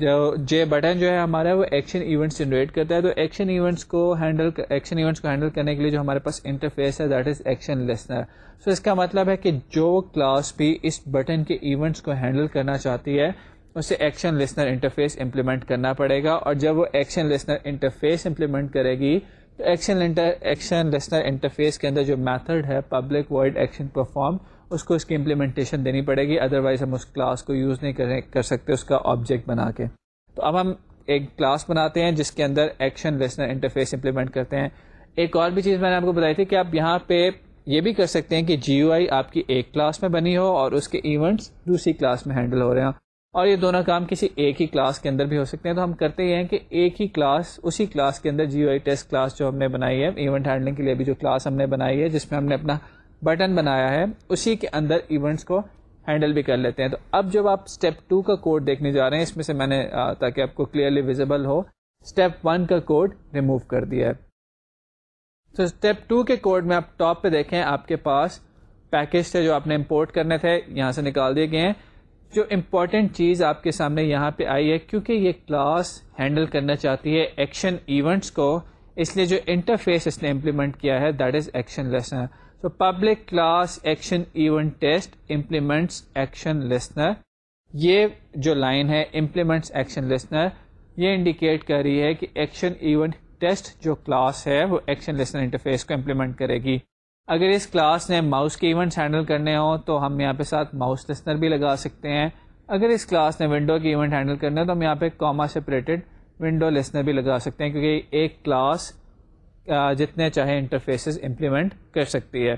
جو جے بٹن جو ہے ہمارا وہ ایکشن ایونٹس جنریٹ کرتا ہے تو ایکشن ایونٹس کو ہینڈل ایکشن ایونٹس کو ہینڈل کرنے کے لیے جو ہمارے پاس انٹرفیس ہے that is action listener so اس کا مطلب ہے کہ جو کلاس بھی اس بٹن کے ایونٹس کو ہینڈل کرنا چاہتی ہے اسے ایکشن لسنر انٹرفیس امپلیمنٹ کرنا پڑے گا اور جب وہ ایکشن لسنر انٹرفیس امپلیمنٹ کرے گی تو ایکشن ایکشن لسنر انٹرفیس کے اندر جو میتھڈ ہے پبلک وائڈ ایکشن پرفارم اس کو اس کی امپلیمنٹیشن دینی پڑے گی ادروائز ہم اس کلاس کو یوز نہیں کریں کر سکتے اس کا آبجیکٹ بنا کے تو اب ہم ایک کلاس بناتے ہیں جس کے اندر ایکشن لسنر انٹرفیس امپلیمنٹ کرتے ہیں ایک اور بھی چیز میں نے آپ کو بتائی تھی کہ آپ یہاں پہ یہ بھی کر سکتے ہیں کہ جی او آئی آپ کی ایک کلاس میں بنی ہو اور اس کے ایونٹس دوسری کلاس میں ہینڈل ہو رہے ہوں اور یہ دونوں کام کسی ایک ہی کلاس کے اندر بھی ہو سکتے ہیں تو ہم کرتے ہیں کہ ایک ہی کلاس اسی کلاس کے اندر جی او آئی ٹیسٹ کلاس جو ہم نے بنائی ہے ایونٹ ہینڈلنگ کے لیے بھی جو کلاس ہم نے بنائی ہے جس میں ہم نے اپنا بٹن بنایا ہے اسی کے اندر ایونٹس کو ہینڈل بھی کر لیتے ہیں تو اب جب آپ اسٹیپ ٹو کا کوڈ دیکھنے جا رہے ہیں اس میں سے میں نے تاکہ آپ کو کلیئرلی ویزیبل ہو اسٹیپ ون کا کوڈ ریموو کر دیا ہے تو اسٹیپ ٹو کے کوڈ میں آپ ٹاپ پہ دیکھیں آپ کے پاس پیکج تھے جو آپ نے امپورٹ کرنے تھے یہاں سے نکال دیے گئے ہیں جو امپورٹنٹ چیز آپ کے سامنے یہاں پہ آئی ہے کیونکہ یہ کلاس ہینڈل کرنا چاہتی ہے ایکشن ایونٹس کو اس لیے جو انٹرفیس اس نے امپلیمنٹ کیا ہے دیٹ از ایکشن لیسن تو public class action event test implements action listener یہ جو لائن ہے امپلیمنٹس ایکشن لسنر یہ انڈیکیٹ کر رہی ہے کہ ایکشن ایونٹ ٹیسٹ جو کلاس ہے وہ ایکشن لسنر انٹرفیس کو امپلیمنٹ کرے گی اگر اس کلاس نے ماؤس کے ایونٹس ہینڈل کرنے ہوں تو ہم یہاں پہ ساتھ ماؤس لسنر بھی لگا سکتے ہیں اگر اس کلاس نے ونڈو کے ایونٹ ہینڈل کرنے تو ہم یہاں پہ کاما سپریٹڈ ونڈو لسنر بھی لگا سکتے ہیں کیونکہ ایک کلاس جتنے چاہے انٹرفیسز امپلیمنٹ کر سکتی ہے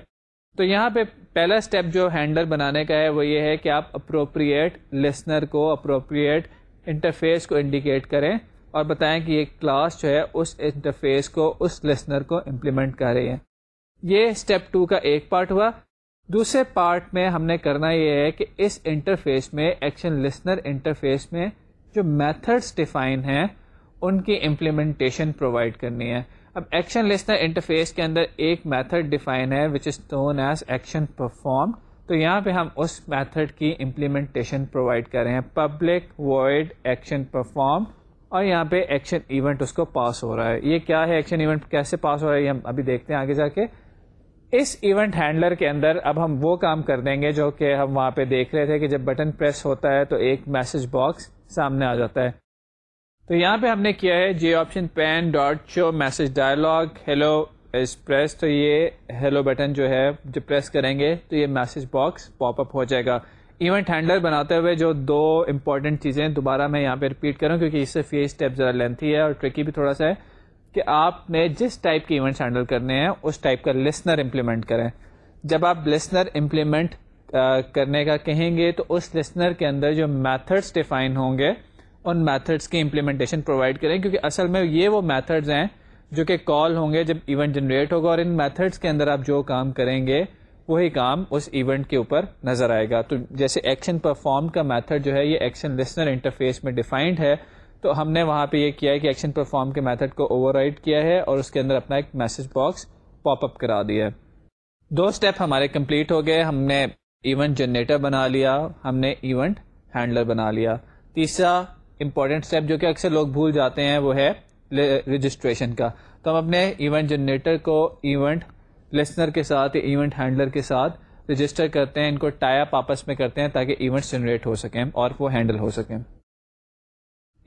تو یہاں پہ پہلا اسٹیپ جو ہینڈل بنانے کا ہے وہ یہ ہے کہ آپ اپروپریٹ لسنر کو اپروپریٹ انٹرفیس کو انڈیکیٹ کریں اور بتائیں کہ یہ کلاس جو ہے اس انٹرفیس کو اس لسنر کو امپلیمنٹ کر رہی ہے یہ اسٹیپ ٹو کا ایک پارٹ ہوا دوسرے پارٹ میں ہم نے کرنا یہ ہے کہ اس انٹرفیس میں ایکشن لسنر انٹرفیس میں جو میتھڈس ڈیفائن ہیں ان کی امپلیمنٹیشن پرووائڈ کرنی ہے اب ایکشن لسنر انٹرفیس کے اندر ایک میتھڈ ڈیفائن ہے which is known as action perform تو یہاں پہ ہم اس میتھڈ کی امپلیمنٹیشن پرووائڈ کر رہے ہیں پبلک وائڈ ایکشن پرفارم اور یہاں پہ ایکشن ایونٹ اس کو پاس ہو رہا ہے یہ کیا ہے ایکشن ایونٹ کیسے پاس ہو رہا ہے یہ ہم ابھی دیکھتے ہیں آگے جا کے اس ایونٹ ہینڈلر کے اندر اب ہم وہ کام کر دیں گے جو کہ ہم وہاں پہ دیکھ رہے تھے کہ جب بٹن پریس ہوتا ہے تو ایک میسج باکس سامنے آ جاتا ہے تو یہاں پہ ہم نے کیا ہے J option pane dot show message dialog hello is press تو یہ ہیلو بٹن جو ہے جب پریس کریں گے تو یہ میسج باکس پاپ اپ ہو جائے گا ایونٹ ہینڈلر بناتے ہوئے جو دو امپورٹنٹ چیزیں دوبارہ میں یہاں پہ رپیٹ کروں کیونکہ اس سے یہ اسٹیپ ذرا لینتھی ہے اور ٹرکی بھی تھوڑا سا ہے کہ آپ نے جس ٹائپ کے ایونٹس ہینڈل کرنے ہیں اس ٹائپ کا لسنر امپلیمنٹ کریں جب آپ لسنر امپلیمنٹ کرنے کا کہیں گے تو اس لسنر کے اندر جو میتھڈس ڈیفائن ہوں گے ان میتھڈس کی امپلیمنٹیشن پرووائڈ کریں کیونکہ اصل میں یہ وہ میتھڈز ہیں جو کہ کال ہوں گے جب ایونٹ جنریٹ ہوگا اور ان میتھڈس کے اندر آپ جو کام کریں گے وہی کام اس ایونٹ کے اوپر نظر آئے گا تو جیسے ایکشن پرفارم کا میتھڈ جو ہے یہ ایکشن لسنر انٹرفیس میں ڈیفائنڈ ہے تو ہم نے وہاں پہ یہ کیا ہے کہ ایکشن پرفارم کے میتھڈ کو اوور کیا ہے اور اس کے اندر اپنا ایک میسج باکس پاپ اپ کرا دیا ہے دو اسٹیپ ہمارے کمپلیٹ ہو گئے ہم نے ایونٹ جنریٹر بنا لیا ہم نے ایونٹ ہینڈلر بنا لیا تیسرا امپورٹینٹ اسٹیپ جو کہ اکثر لوگ بھول جاتے ہیں وہ ہے رجسٹریشن کا تو ہم اپنے ایونٹ جنریٹر کو ایونٹ لسنر کے ساتھ ایونٹ ہینڈلر کے ساتھ رجسٹر کرتے ہیں ان کو اپ آپس میں کرتے ہیں تاکہ ایونٹ جنریٹ ہو سکیں اور وہ ہینڈل ہو سکیں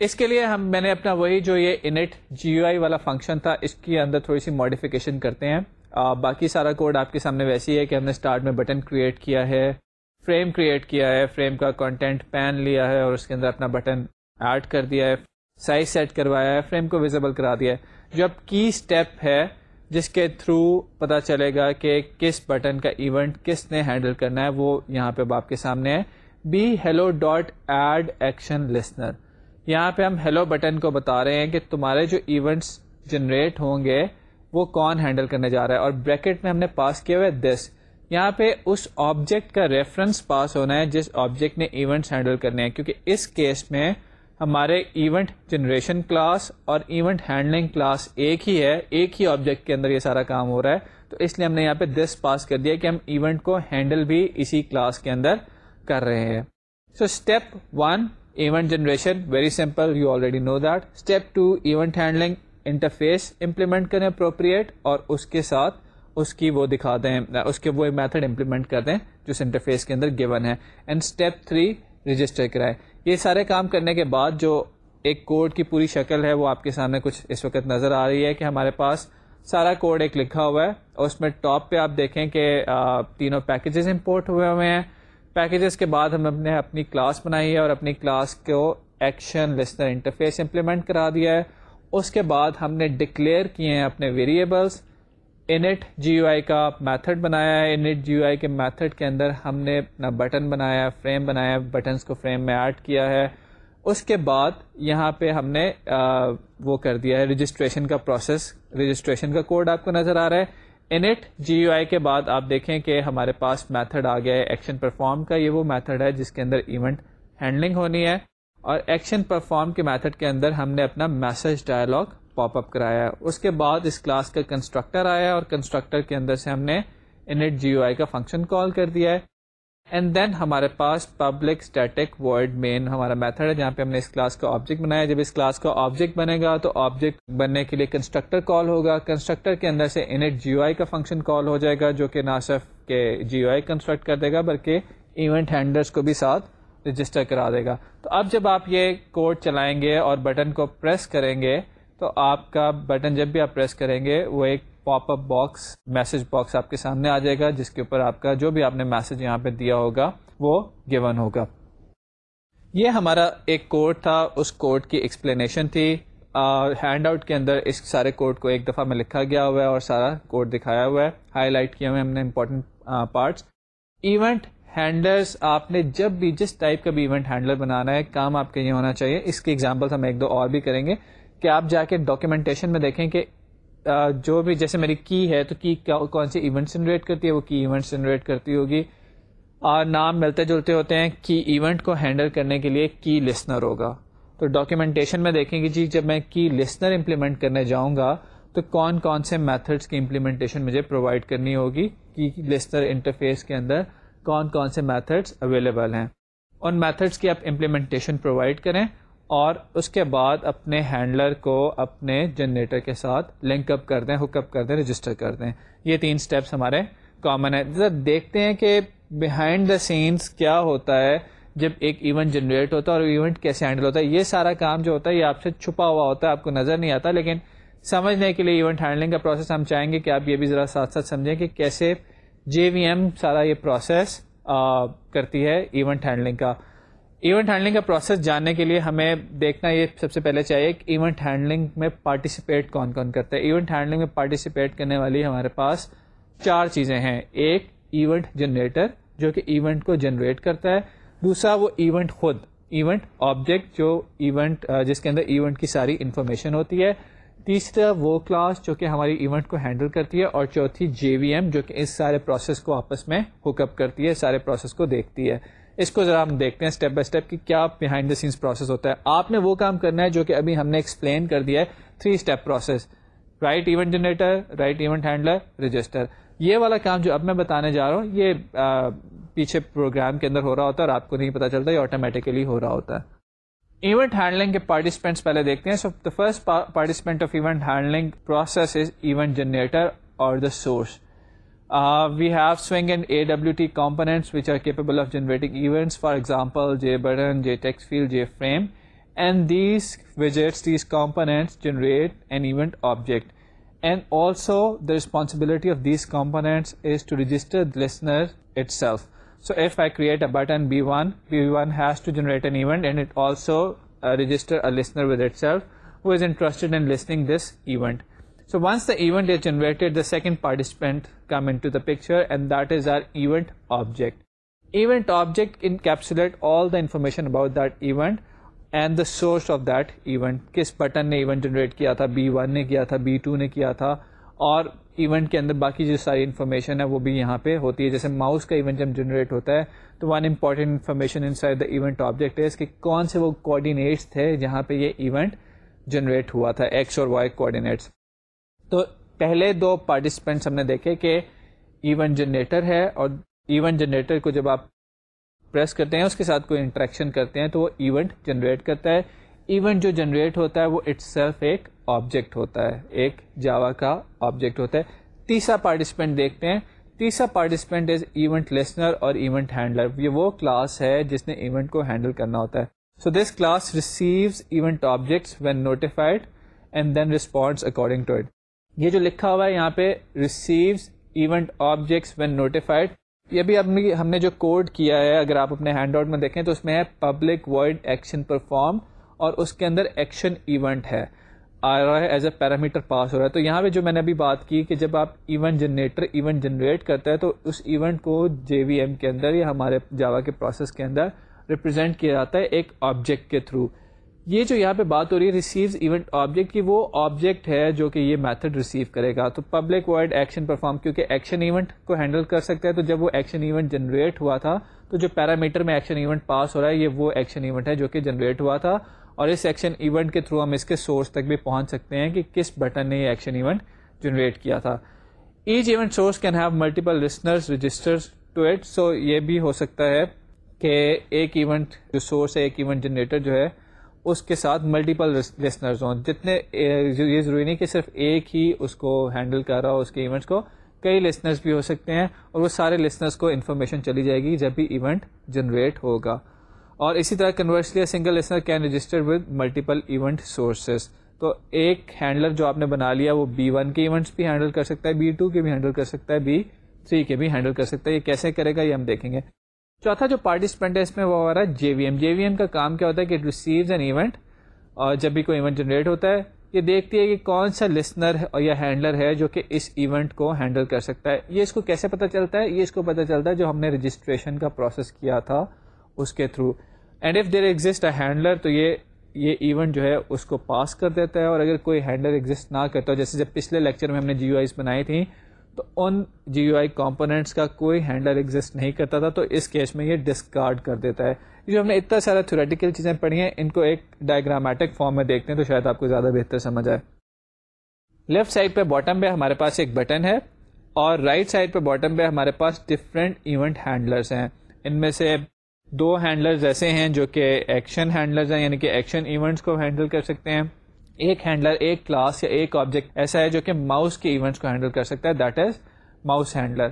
اس کے لیے ہم میں نے اپنا وہی جو یہ انٹ جی آئی والا فنکشن تھا اس کے اندر تھوڑی سی ماڈیفکیشن کرتے ہیں باقی سارا کوڈ آپ کے سامنے ویسی ہے کہ ہم نے اسٹارٹ میں بٹن کریٹ کیا ہے فریم کریٹ کیا ہے فریم کا کانٹینٹ پین لیا ہے اور اس کے اندر اپنا بٹن ایڈ کر دیا ہے سائز سیٹ کروایا ہے فریم کو ویزیبل کرا دیا ہے جو اب کی اسٹیپ ہے جس کے تھرو پتا چلے گا کہ کس بٹن کا ایونٹ کس نے ہینڈل کرنا ہے وہ یہاں پہ آپ کے سامنے ہے B hello dot add action listener یہاں پہ ہم ہیلو بٹن کو بتا رہے ہیں کہ تمہارے جو ایونٹس جنریٹ ہوں گے وہ کون ہینڈل کرنے جا رہا ہے اور بریکٹ میں ہم نے پاس کیا ہوا ہے دس یہاں پہ اس آبجیکٹ کا ریفرنس پاس ہونا ہے جس آبجیکٹ نے ایونٹس ہینڈل کرنے ہیں کیونکہ اس کیس میں ہمارے ایونٹ جنریشن کلاس اور ایونٹ ہینڈلنگ کلاس ایک ہی ہے ایک ہی آبجیکٹ کے اندر یہ سارا کام ہو رہا ہے تو اس لیے ہم نے یہاں پہ دس پاس کر دیا کہ ہم ایونٹ کو ہینڈل بھی اسی کلاس کے اندر کر رہے ہیں so step one event generation very simple you already know that step two event handling interface implement کریں اپروپریٹ اور اس کے ساتھ اس کی وہ دکھا دیں اس کے وہ میتھڈ امپلیمنٹ کر دیں جو انٹرفیس کے اندر گیون ہے اینڈ اسٹیپ تھری رجسٹر کرائیں یہ سارے کام کرنے کے بعد جو ایک کوڈ کی پوری شکل ہے وہ آپ کے سامنے کچھ اس وقت نظر آ رہی ہے کہ ہمارے پاس سارا کوڈ ایک لکھا ہوا ہے اور اس میں ٹاپ پہ آپ دیکھیں کہ تینوں پیکیجز امپورٹ ہوئے ہوئے ہیں پیکیجز کے بعد ہم نے اپنی کلاس بنائی ہے اور اپنی کلاس کو ایکشن لسنر انٹرفیس امپلیمنٹ کرا دیا ہے اس کے بعد ہم نے ڈکلیئر کیے ہیں اپنے variables int G U I کا میتھڈ بنایا ہے انٹ جی یو آئی کے میتھڈ کے اندر ہم نے اپنا بٹن بنایا فریم بنایا بٹنس کو فریم میں ایڈ کیا ہے اس کے بعد یہاں پہ ہم نے آ, وہ کر دیا ہے رجسٹریشن کا پروسیس رجسٹریشن کا کوڈ آپ کو نظر آ رہا ہے انٹ جی یو آئی کے بعد آپ دیکھیں کہ ہمارے پاس میتھڈ آ گیا ہے ایکشن پرفارم کا یہ وہ میتھڈ ہے جس کے اندر ایونٹ ہینڈلنگ ہونی ہے اور ایکشن پرفارم کے میتھڈ کے اندر ہم نے اپنا میسج ڈائلاگ پاپ اپ کرایا اس کے بعد اس کلاس کا کنسٹرکٹر آیا اور کنسٹرکٹر کے اندر سے ہم نے انٹ جی او آئی کا فنکشن کال کر دیا ہے اینڈ دین ہمارے پاس پبلک اسٹیٹک ورڈ مین ہمارا میتھڈ ہے جہاں پہ ہم نے اس کلاس کا آبجیکٹ بنایا جب اس کلاس کا آبجیکٹ بنے گا تو آبجیکٹ بننے کے لیے کنسٹرکٹر کال ہوگا کنسٹرکٹر کے اندر سے انٹ جی او آئی کا فنکشن کال ہو جائے گا جو کہ نہ صرف کہ جی او آئی کنسٹرکٹ کر دے گا بلکہ ایونٹ ہینڈلرس کو بھی ساتھ رجسٹر کرا دے گا تو اب جب آپ یہ کوڈ چلائیں گے اور بٹن کو پریس کریں گے تو آپ کا بٹن جب بھی آپ پریس کریں گے وہ ایک pop up box message box آپ کے سامنے آ جائے گا جس کے اوپر آپ کا جو بھی آپ نے میسج یہاں پہ دیا ہوگا وہ گیون ہوگا یہ ہمارا ایک کوڈ تھا اس کوڈ کی ایکسپلینیشن تھی ہینڈ آؤٹ کے اندر اس سارے کوڈ کو ایک دفعہ میں لکھا گیا ہوا ہے اور سارا کوڈ دکھایا ہوا ہے ہائی لائٹ کیا ہوئے ہم نے امپورٹنٹ پارٹس ایونٹ ہینڈلرس آپ نے جب بھی جس ٹائپ کا بھی ایونٹ ہینڈلر بنانا ہے کام آپ کے یہ ہونا چاہیے اس کی ایگزامپلس ہم ایک دو اور بھی کریں گے کہ آپ جا کے ڈاکیومنٹیشن میں دیکھیں کہ جو بھی جیسے میری کی ہے تو کی کون سی ایونٹ جنریٹ کرتی ہے وہ کی ایونٹ جنریٹ کرتی ہوگی اور نام ملتے جلتے ہوتے ہیں کی ایونٹ کو ہینڈل کرنے کے لیے کی لسنر ہوگا تو ڈاکیومنٹیشن میں دیکھیں گے جی جب میں کی لسنر امپلیمنٹ کرنے جاؤں گا تو کون کون سے میتھڈس کی امپلیمنٹیشن مجھے پرووائڈ کرنی ہوگی کی لسنر انٹرفیس کے اندر کون کون سے میتھڈس اویلیبل ہیں ان میتھڈس کی آپ امپلیمنٹیشن پرووائڈ کریں اور اس کے بعد اپنے ہینڈلر کو اپنے جنریٹر کے ساتھ لنک اپ کر دیں ہک اپ کر دیں رجسٹر کر دیں یہ تین اسٹیپس ہمارے کامن ہیں ذرا دیکھتے ہیں کہ بیہائنڈ دا سینس کیا ہوتا ہے جب ایک ایونٹ جنریٹ ہوتا ہے اور ایونٹ کیسے ہینڈل ہوتا ہے یہ سارا کام جو ہوتا ہے یہ آپ سے چھپا ہوا ہوتا ہے آپ کو نظر نہیں آتا لیکن سمجھنے کے لیے ایونٹ ہینڈلنگ کا پروسیس ہم چاہیں گے کہ آپ یہ بھی ذرا ساتھ ساتھ سمجھیں کہ کیسے جے وی ایم سارا یہ پروسیس کرتی ہے ایونٹ ہینڈلنگ کا ایونٹ ہینڈلنگ کا پروسیس جاننے کے لیے ہمیں دیکھنا یہ سب سے پہلے چاہیے کہ ایونٹ ہینڈلنگ میں پارٹیسپیٹ کون کون کرتا ہے ایونٹ ہینڈلنگ میں پارٹیسپیٹ کرنے والی ہمارے پاس چار چیزیں ہیں ایک ایونٹ جنریٹر جو کہ ایونٹ کو جنریٹ کرتا ہے دوسرا وہ ایونٹ خود ایونٹ آبجیکٹ جو ایونٹ جس کے اندر ایونٹ کی ساری انفارمیشن ہوتی ہے تیسرا وہ کلاس جو کہ ہماری ایونٹ کو ہینڈل کرتی ہے اور چوتھی جے وی ایم جو کہ اس سارے پروسیس کو آپس میں ہک اپ کرتی ہے سارے پروسیس کو دیکھتی ہے اس کو ذرا ہم دیکھتے ہیں اسٹیپ بائی اسٹیپ کہ کیا بہائنڈ دا سینس پروسیس ہوتا ہے آپ نے وہ کام کرنا ہے جو کہ ابھی ہم نے ایکسپلین کر دیا ہے three step process write event generator write event handler register یہ والا کام جو اب میں بتانے جا رہا ہوں یہ پیچھے پروگرام کے اندر ہو رہا ہوتا ہے اور آپ کو نہیں پتا چلتا یہ آٹومیٹیکلی ہو رہا ہوتا ہے ایونٹ ہینڈلنگ کے پارٹیسپینٹس پہلے دیکھتے ہیں so the first participant of event handling process is event generator or the source We have swing and AWT components which are capable of generating events, for example JButton, JTextField, JFrame, and these widgets, these components generate an event object. And also the responsibility of these components is to register the listener itself. So if I create a button B1 has to generate an event, and it also uh, register a listener with itself who is interested in listening this event. Once the event is generated the second participant come in picture and this art object ایونٹیکٹسمیشن about and the source of the event کس button نے تھا be one نے کیا تھا be to نے کیا تھا اور ایونٹ کے اندر باقی جو ساری انفارمیشن ہے وہ بھی یہاں پہ ہوتی ہے جیسے ماؤس کا ایونٹ جب جنریٹ ہوتا ہے تو one important information event object کون سے وہ کوڈینٹس تھے جہاں پہ یہ ایونٹ جنریٹ ہوا تھا ایکس اور وائی کو آرڈینٹس تو پہلے دو پارٹیسپینٹس ہم نے دیکھے کہ ایونٹ جنریٹر ہے اور ایونٹ جنریٹر کو جب آپ پریس کرتے ہیں اس کے ساتھ کوئی انٹریکشن کرتے ہیں تو وہ ایونٹ جنریٹ کرتا ہے ایونٹ جو جنریٹ ہوتا ہے وہ اٹس سیلف ایک آبجیکٹ ہوتا ہے ایک جاوا کا آبجیکٹ ہوتا ہے تیسرا پارٹیسپینٹ دیکھتے ہیں تیسرا پارٹیسپینٹ از ایونٹ لسنر اور ایونٹ ہینڈلر یہ وہ کلاس ہے جس نے ایونٹ کو ہینڈل کرنا ہوتا ہے so this class receives event objects when notified and then responds according to it یہ جو لکھا ہوا ہے یہاں پہ receives event objects when notified یہ بھی ہم نے جو کوڈ کیا ہے اگر آپ اپنے ہینڈ آؤٹ میں دیکھیں تو اس میں ہے پبلک وائڈ ایکشن پرفارم اور اس کے اندر ایکشن ایونٹ ہے آ رہا ہے ایز اے پیرامیٹر پاس ہو رہا ہے تو یہاں پہ جو میں نے ابھی بات کی کہ جب آپ ایونٹ جنریٹر ایونٹ جنریٹ کرتا ہے تو اس ایونٹ کو جے وی ایم کے اندر یا ہمارے جاوا کے پروسیس کے اندر ریپرزینٹ کیا جاتا ہے ایک آبجیکٹ کے تھرو یہ جو یہاں پہ بات ہو رہی ہے ریسیوز ایونٹ آبجیکٹ کی وہ آبجیکٹ ہے جو کہ یہ میتھڈ ریسیو کرے گا تو پبلک ورڈ ایکشن پرفارم کیونکہ ایکشن ایونٹ کو ہینڈل کر سکتا ہے تو جب وہ ایکشن ایونٹ جنریٹ ہوا تھا تو جو پیرامیٹر میں ایکشن ایونٹ پاس ہو رہا ہے یہ وہ ایکشن ایونٹ ہے جو کہ جنریٹ ہوا تھا اور اس ایکشن ایونٹ کے تھرو ہم اس کے سورس تک بھی پہنچ سکتے ہیں کہ کس بٹن نے یہ ایکشن ایونٹ جنریٹ کیا تھا each event source can have multiple listener register to it so یہ بھی ہو سکتا ہے کہ ایک ایونٹ جو سورس ہے ایک ایونٹ جنریٹر جو ہے اس کے ساتھ ملٹیپل لسنرز ہوں جتنے یہ ضروری نہیں کہ صرف ایک ہی اس کو ہینڈل کر رہا ہو اس کے ایونٹس کو کئی لسنرز بھی ہو سکتے ہیں اور وہ سارے لسنرز کو انفارمیشن چلی جائے گی جب بھی ایونٹ جنریٹ ہوگا اور اسی طرح conversely single listener can register with multiple event sources تو ایک ہینڈلر جو آپ نے بنا لیا وہ بی ون کے ایونٹس بھی ہینڈل کر سکتا ہے بی ٹو کے بھی ہینڈل کر سکتا ہے بی تھری کے بھی ہینڈل کر سکتا ہے یہ کیسے کرے گا یہ ہم دیکھیں گے چوتھا جو پارٹیسپینٹ ہے اس میں وہ ہو رہا ہے جے V M J V M کا کام کیا ہوتا ہے کہ اٹ ریسیوز این ایونٹ اور جب بھی کوئی ایونٹ جنریٹ ہوتا ہے یہ دیکھتی ہے کہ کون سا لسنر یا ہینڈلر ہے جو کہ اس ایونٹ کو ہینڈل کر سکتا ہے یہ اس کو کیسے پتہ چلتا ہے یہ اس کو پتہ چلتا ہے جو ہم نے رجسٹریشن کا پروسیس کیا تھا اس کے through and if there exist a handler تو یہ یہ ایونٹ جو ہے اس کو پاس کر دیتا ہے اور اگر کوئی ہینڈلر ایگزسٹ نہ کرتا ہو جیسے جب پچھلے لیکچر میں ہم نے جی او آئیز بنائی تھیں تو ان جی یو آئی کمپوننٹس کا کوئی ہینڈلر ایگزٹ نہیں کرتا تھا تو اس کیس میں یہ ڈسکارڈ کر دیتا ہے جو ہم نے اتنا سارا تھوریٹیکل چیزیں پڑھی ہیں ان کو ایک ڈائگرامیٹک فارم میں دیکھتے ہیں تو شاید آپ کو زیادہ بہتر سمجھ آئے لیفٹ سائڈ پہ باٹم پہ ہمارے پاس ایک بٹن ہے اور رائٹ سائڈ پہ باٹم پہ ہمارے پاس ڈفرینٹ ایونٹ ہینڈلرس ہیں ان میں سے دو ہینڈلرز ایسے ہیں جو کہ ایکشن ہینڈلرز ہیں یعنی کہ ایکشن ایونٹس کو ہینڈل کر سکتے ہیں ایک ہینڈلر ایک کلاس یا ایک آبجیکٹ ایسا ہے جو کہ ماؤس کے ایونٹس کو ہینڈل کر سکتا ہے دیٹ از ماؤس ہینڈلر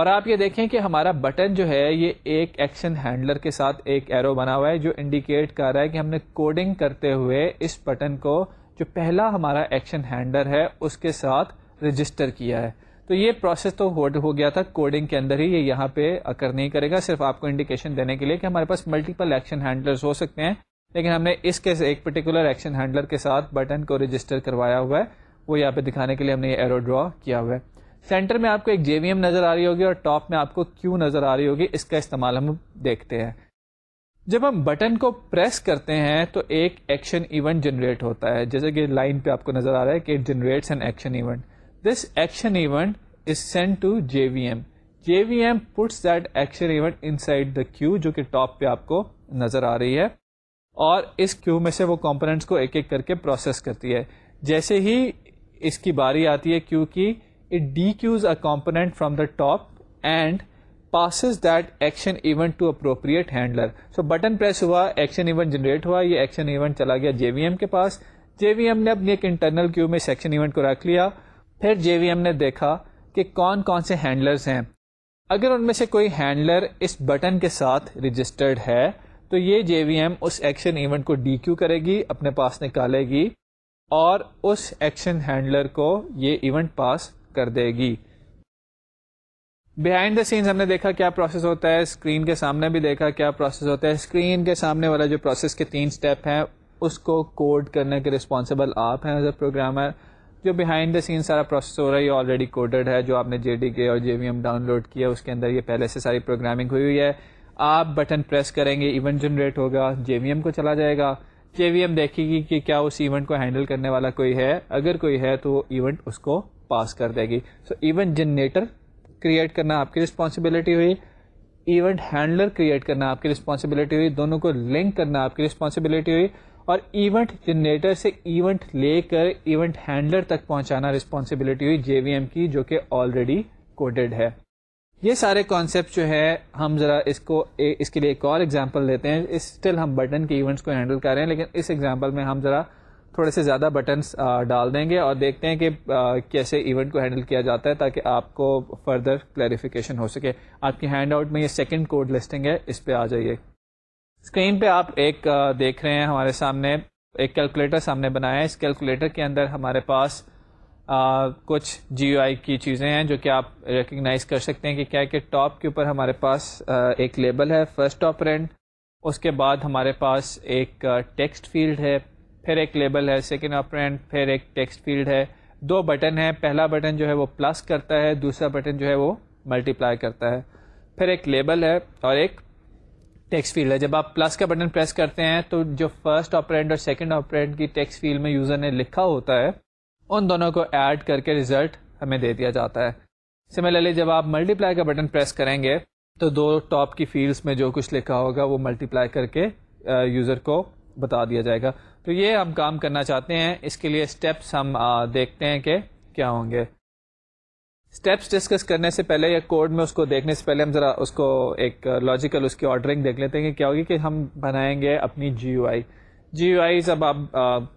اور آپ یہ دیکھیں کہ ہمارا بٹن جو ہے یہ ایک ایکشن ہینڈلر کے ساتھ ایک ایرو بنا ہوا ہے جو انڈیکیٹ کر رہا ہے کہ ہم نے کوڈنگ کرتے ہوئے اس بٹن کو جو پہلا ہمارا ایکشن ہینڈلر ہے اس کے ساتھ رجسٹر کیا ہے تو یہ پروسیس تو ہو گیا تھا کوڈنگ کے اندر ہی یہ یہاں پہ اکر نہیں کرے گا صرف آپ کو انڈیکیشن دینے کے لیے کہ ہمارے پاس ملٹیپل ایکشن ہینڈلرز ہو سکتے ہیں لیکن ہم نے اس کے ایک پرٹیکولر ایکشن ہینڈلر کے ساتھ بٹن کو رجسٹر کروایا ہوا ہے وہ یہاں پہ دکھانے کے لیے ہم نے یہ ایرو ڈرا کیا ہوا ہے سینٹر میں آپ کو ایک جے وی ایم نظر آ رہی ہوگی اور ٹاپ میں آپ کو کیو نظر آ رہی ہوگی اس کا استعمال ہم دیکھتے ہیں جب ہم بٹن کو پریس کرتے ہیں تو ایک ایکشن ایونٹ جنریٹ ہوتا ہے جیسے کہ لائن پہ آپ کو نظر آ رہا ہے کہ generates an action action action event event event this is to J J V V M M puts that inside the queue جو کہ ٹاپ پہ آپ کو نظر آ رہی ہے اور اس کیو میں سے وہ کمپوننٹس کو ایک ایک کر کے پروسیس کرتی ہے جیسے ہی اس کی باری آتی ہے کیو کی it dequeues a component from the top and passes that action event to appropriate handler so button press ہوا ایکشن ایونٹ جنریٹ ہوا یہ ایکشن ایونٹ چلا گیا جے وی ایم کے پاس جے وی ایم نے اپنی ایک انٹرنل کیو میں ایونٹ کو رکھ لیا پھر جے وی ایم نے دیکھا کہ کون کون سے ہینڈلرس ہیں اگر ان میں سے کوئی ہینڈلر اس بٹن کے ساتھ رجسٹرڈ ہے تو یہ جے وی ایم اس ایکشن ایونٹ کو ڈی کیو کرے گی اپنے پاس نکالے گی اور اس ایکشن ہینڈلر کو یہ ایونٹ پاس کر دے گی بیہائنڈ دا سینس ہم نے دیکھا کیا پروسیس ہوتا ہے اسکرین کے سامنے بھی دیکھا کیا پروسیس ہوتا ہے اسکرین کے سامنے والا جو پروسیس کے تین اسٹیپ ہیں اس کو کوڈ کرنے کے رسپانسبل آپ ہیں ایز اے پروگرامر جو بیہائنڈ دا سین سارا پروسیس ہو رہا ہے یہ آلریڈی کوڈڈ ہے جو آپ نے جے ڈی کے اور J V M download کیا اس کے اندر یہ پہلے سے ساری پروگرامنگ ہوئی ہوئی ہے آپ بٹن پریس کریں گے ایونٹ جنریٹ ہوگا جے وی ایم کو چلا جائے گا جے وی ایم دیکھے گی کہ کیا اس ایونٹ کو ہینڈل کرنے والا کوئی ہے اگر کوئی ہے تو وہ ایونٹ اس کو پاس کر دے گی سو ایونٹ جنریٹر کریٹ کرنا آپ کی رسپانسبلٹی ہوئی ایونٹ ہینڈلر کریٹ کرنا آپ کی رسپانسبلٹی ہوئی دونوں کو لنک کرنا آپ کی رسپانسبلٹی ہوئی اور ایونٹ جنریٹر سے ایونٹ لے کر ایونٹ ہینڈلر تک پہنچانا رسپانسبلٹی ہوئی جے وی ایم کی جو کہ آلریڈی کوڈیڈ ہے یہ سارے کانسیپٹ جو ہے ہم ذرا اس کو اس کے لیے ایک اور ایگزامپل دیتے ہیں اسٹل ہم بٹن کے ایونٹس کو ہینڈل کر رہے ہیں لیکن اس ایگزامپل میں ہم ذرا تھوڑے سے زیادہ بٹنس ڈال دیں گے اور دیکھتے ہیں کہ کیسے ایونٹ کو ہینڈل کیا جاتا ہے تاکہ آپ کو فردر کلیریفیکیشن ہو سکے آپ کے ہینڈ آؤٹ میں یہ سیکنڈ کوڈ لسٹنگ ہے اس پہ آ جائیے اسکرین پہ آپ ایک دیکھ رہے ہیں ہمارے سامنے ایک کیلکولیٹر سامنے بنایا ہے اس کیلکولیٹر کے اندر ہمارے پاس کچھ جیو آئی کی چیزیں ہیں جو کہ آپ ریکگنائز کر سکتے ہیں کہ کیا کہ ٹاپ کے اوپر ہمارے پاس ایک لیبل ہے فرسٹ آپرینٹ اس کے بعد ہمارے پاس ایک ٹیکسٹ فیلڈ ہے پھر ایک لیبل ہے سیکنڈ آپرینٹ پھر ایک ٹیکسٹ فیلڈ ہے دو بٹن ہیں پہلا بٹن جو ہے وہ پلس کرتا ہے دوسرا بٹن جو ہے وہ ملٹی پلائی کرتا ہے پھر ایک لیبل ہے اور ایک ٹیکسٹ فیلڈ ہے جب آپ پلس کا بٹن پریس کرتے ہیں تو جو فرسٹ آپرینٹ اور سیکنڈ آپرینٹ کی ٹیکسٹ فیلڈ میں یوزر نے لکھا ہوتا ہے ان دونوں کو ایڈ کر کے ریزلٹ ہمیں دے دیا جاتا ہے سملرلی جب آپ ملٹی پلائی کا بٹن پریس کریں گے تو دو ٹاپ کی فیلڈس میں جو کچھ لکھا ہوگا وہ ملٹی پلائی کر کے یوزر کو بتا دیا جائے گا تو یہ ہم کام کرنا چاہتے ہیں اس کے لیے اسٹیپس ہم دیکھتے ہیں کہ کیا ہوں گے اسٹیپس ڈسکس کرنے سے پہلے یا کوڈ میں اس کو دیکھنے سے پہلے ہم ذرا اس کو ایک لاجیکل اس کی آرڈرنگ دیکھ لیتے ہیں کہ کیا ہوگی کہ ہم بنائیں گے اپنی جی او آئی جی یو آئی جب آپ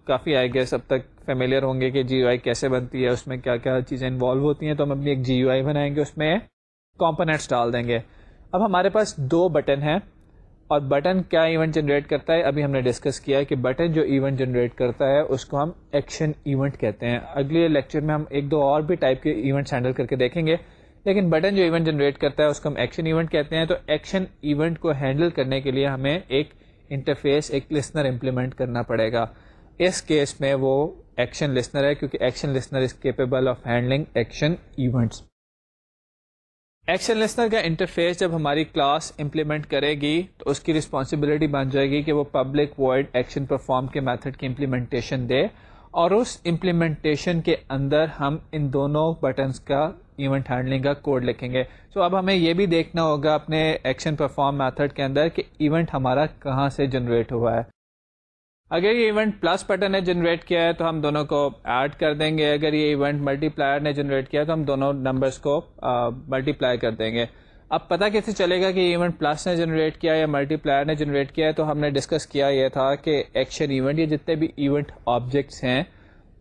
کافی آئے گئے سب تک فیملیئر ہوں گے کہ جی یو آئی کیسے بنتی ہے اس میں کیا کیا چیزیں انوالو ہوتی ہیں تو ہم اپنی ایک جی یو آئی بنائیں گے اس میں کمپوننٹس ڈال دیں گے اب ہمارے پاس دو بٹن ہیں اور بٹن کیا ایونٹ جنریٹ کرتا ہے ابھی ہم نے ڈسکس کیا ہے کہ بٹن جو ایونٹ جنریٹ کرتا ہے اس کو ہم ایکشن ایونٹ کہتے ہیں اگلے لیکچر میں ہم ایک دو اور بھی ٹائپ کے ایونٹس ہینڈل کر کے دیکھیں گے لیکن بٹن جو ایونٹ جنریٹ کرتا ہے اس کو ہم ایکشن ایونٹ کہتے ہیں تو ایکشن ایونٹ کو ہینڈل کرنے کے لیے ہمیں ایک انٹرفیس ایک لسنر امپلیمنٹ کرنا پڑے گا اس کیس میں وہ ایکشن لسنر ہے کیونکہ action listener is capable of handling action events action listener کا انٹرفیس جب ہماری کلاس امپلیمنٹ کرے گی تو اس کی رسپانسبلٹی بن جائے گی کہ وہ پبلک ورڈ ایکشن پرفارم کے میتھڈ کی امپلیمنٹیشن دے اور اس امپلیمنٹیشن کے اندر ہم ان دونوں بٹنس کا ایونٹ ہینڈلنگ کا کوڈ لکھیں گے سو so اب ہمیں یہ بھی دیکھنا ہوگا اپنے ایکشن پرفارم میتھڈ کے اندر کہ ایونٹ ہمارا کہاں سے جنریٹ ہوا ہے اگر یہ ایونٹ پلس پیٹرن نے جنریٹ کیا ہے تو ہم دونوں کو ایڈ کر دیں گے اگر یہ ایونٹ ملٹی پلائر نے جنریٹ کیا ہے تو ہم دونوں نمبرس کو ملٹی پلائی کر دیں گے اب پتہ کیسے چلے گا کہ یہ ایونٹ پلس نے جنریٹ کیا یا ملٹی پلائر نے جنریٹ کیا ہے تو ہم نے ڈسکس کیا یہ تھا کہ ایکشن ایونٹ یا جتنے بھی ایونٹ آبجیکٹس ہیں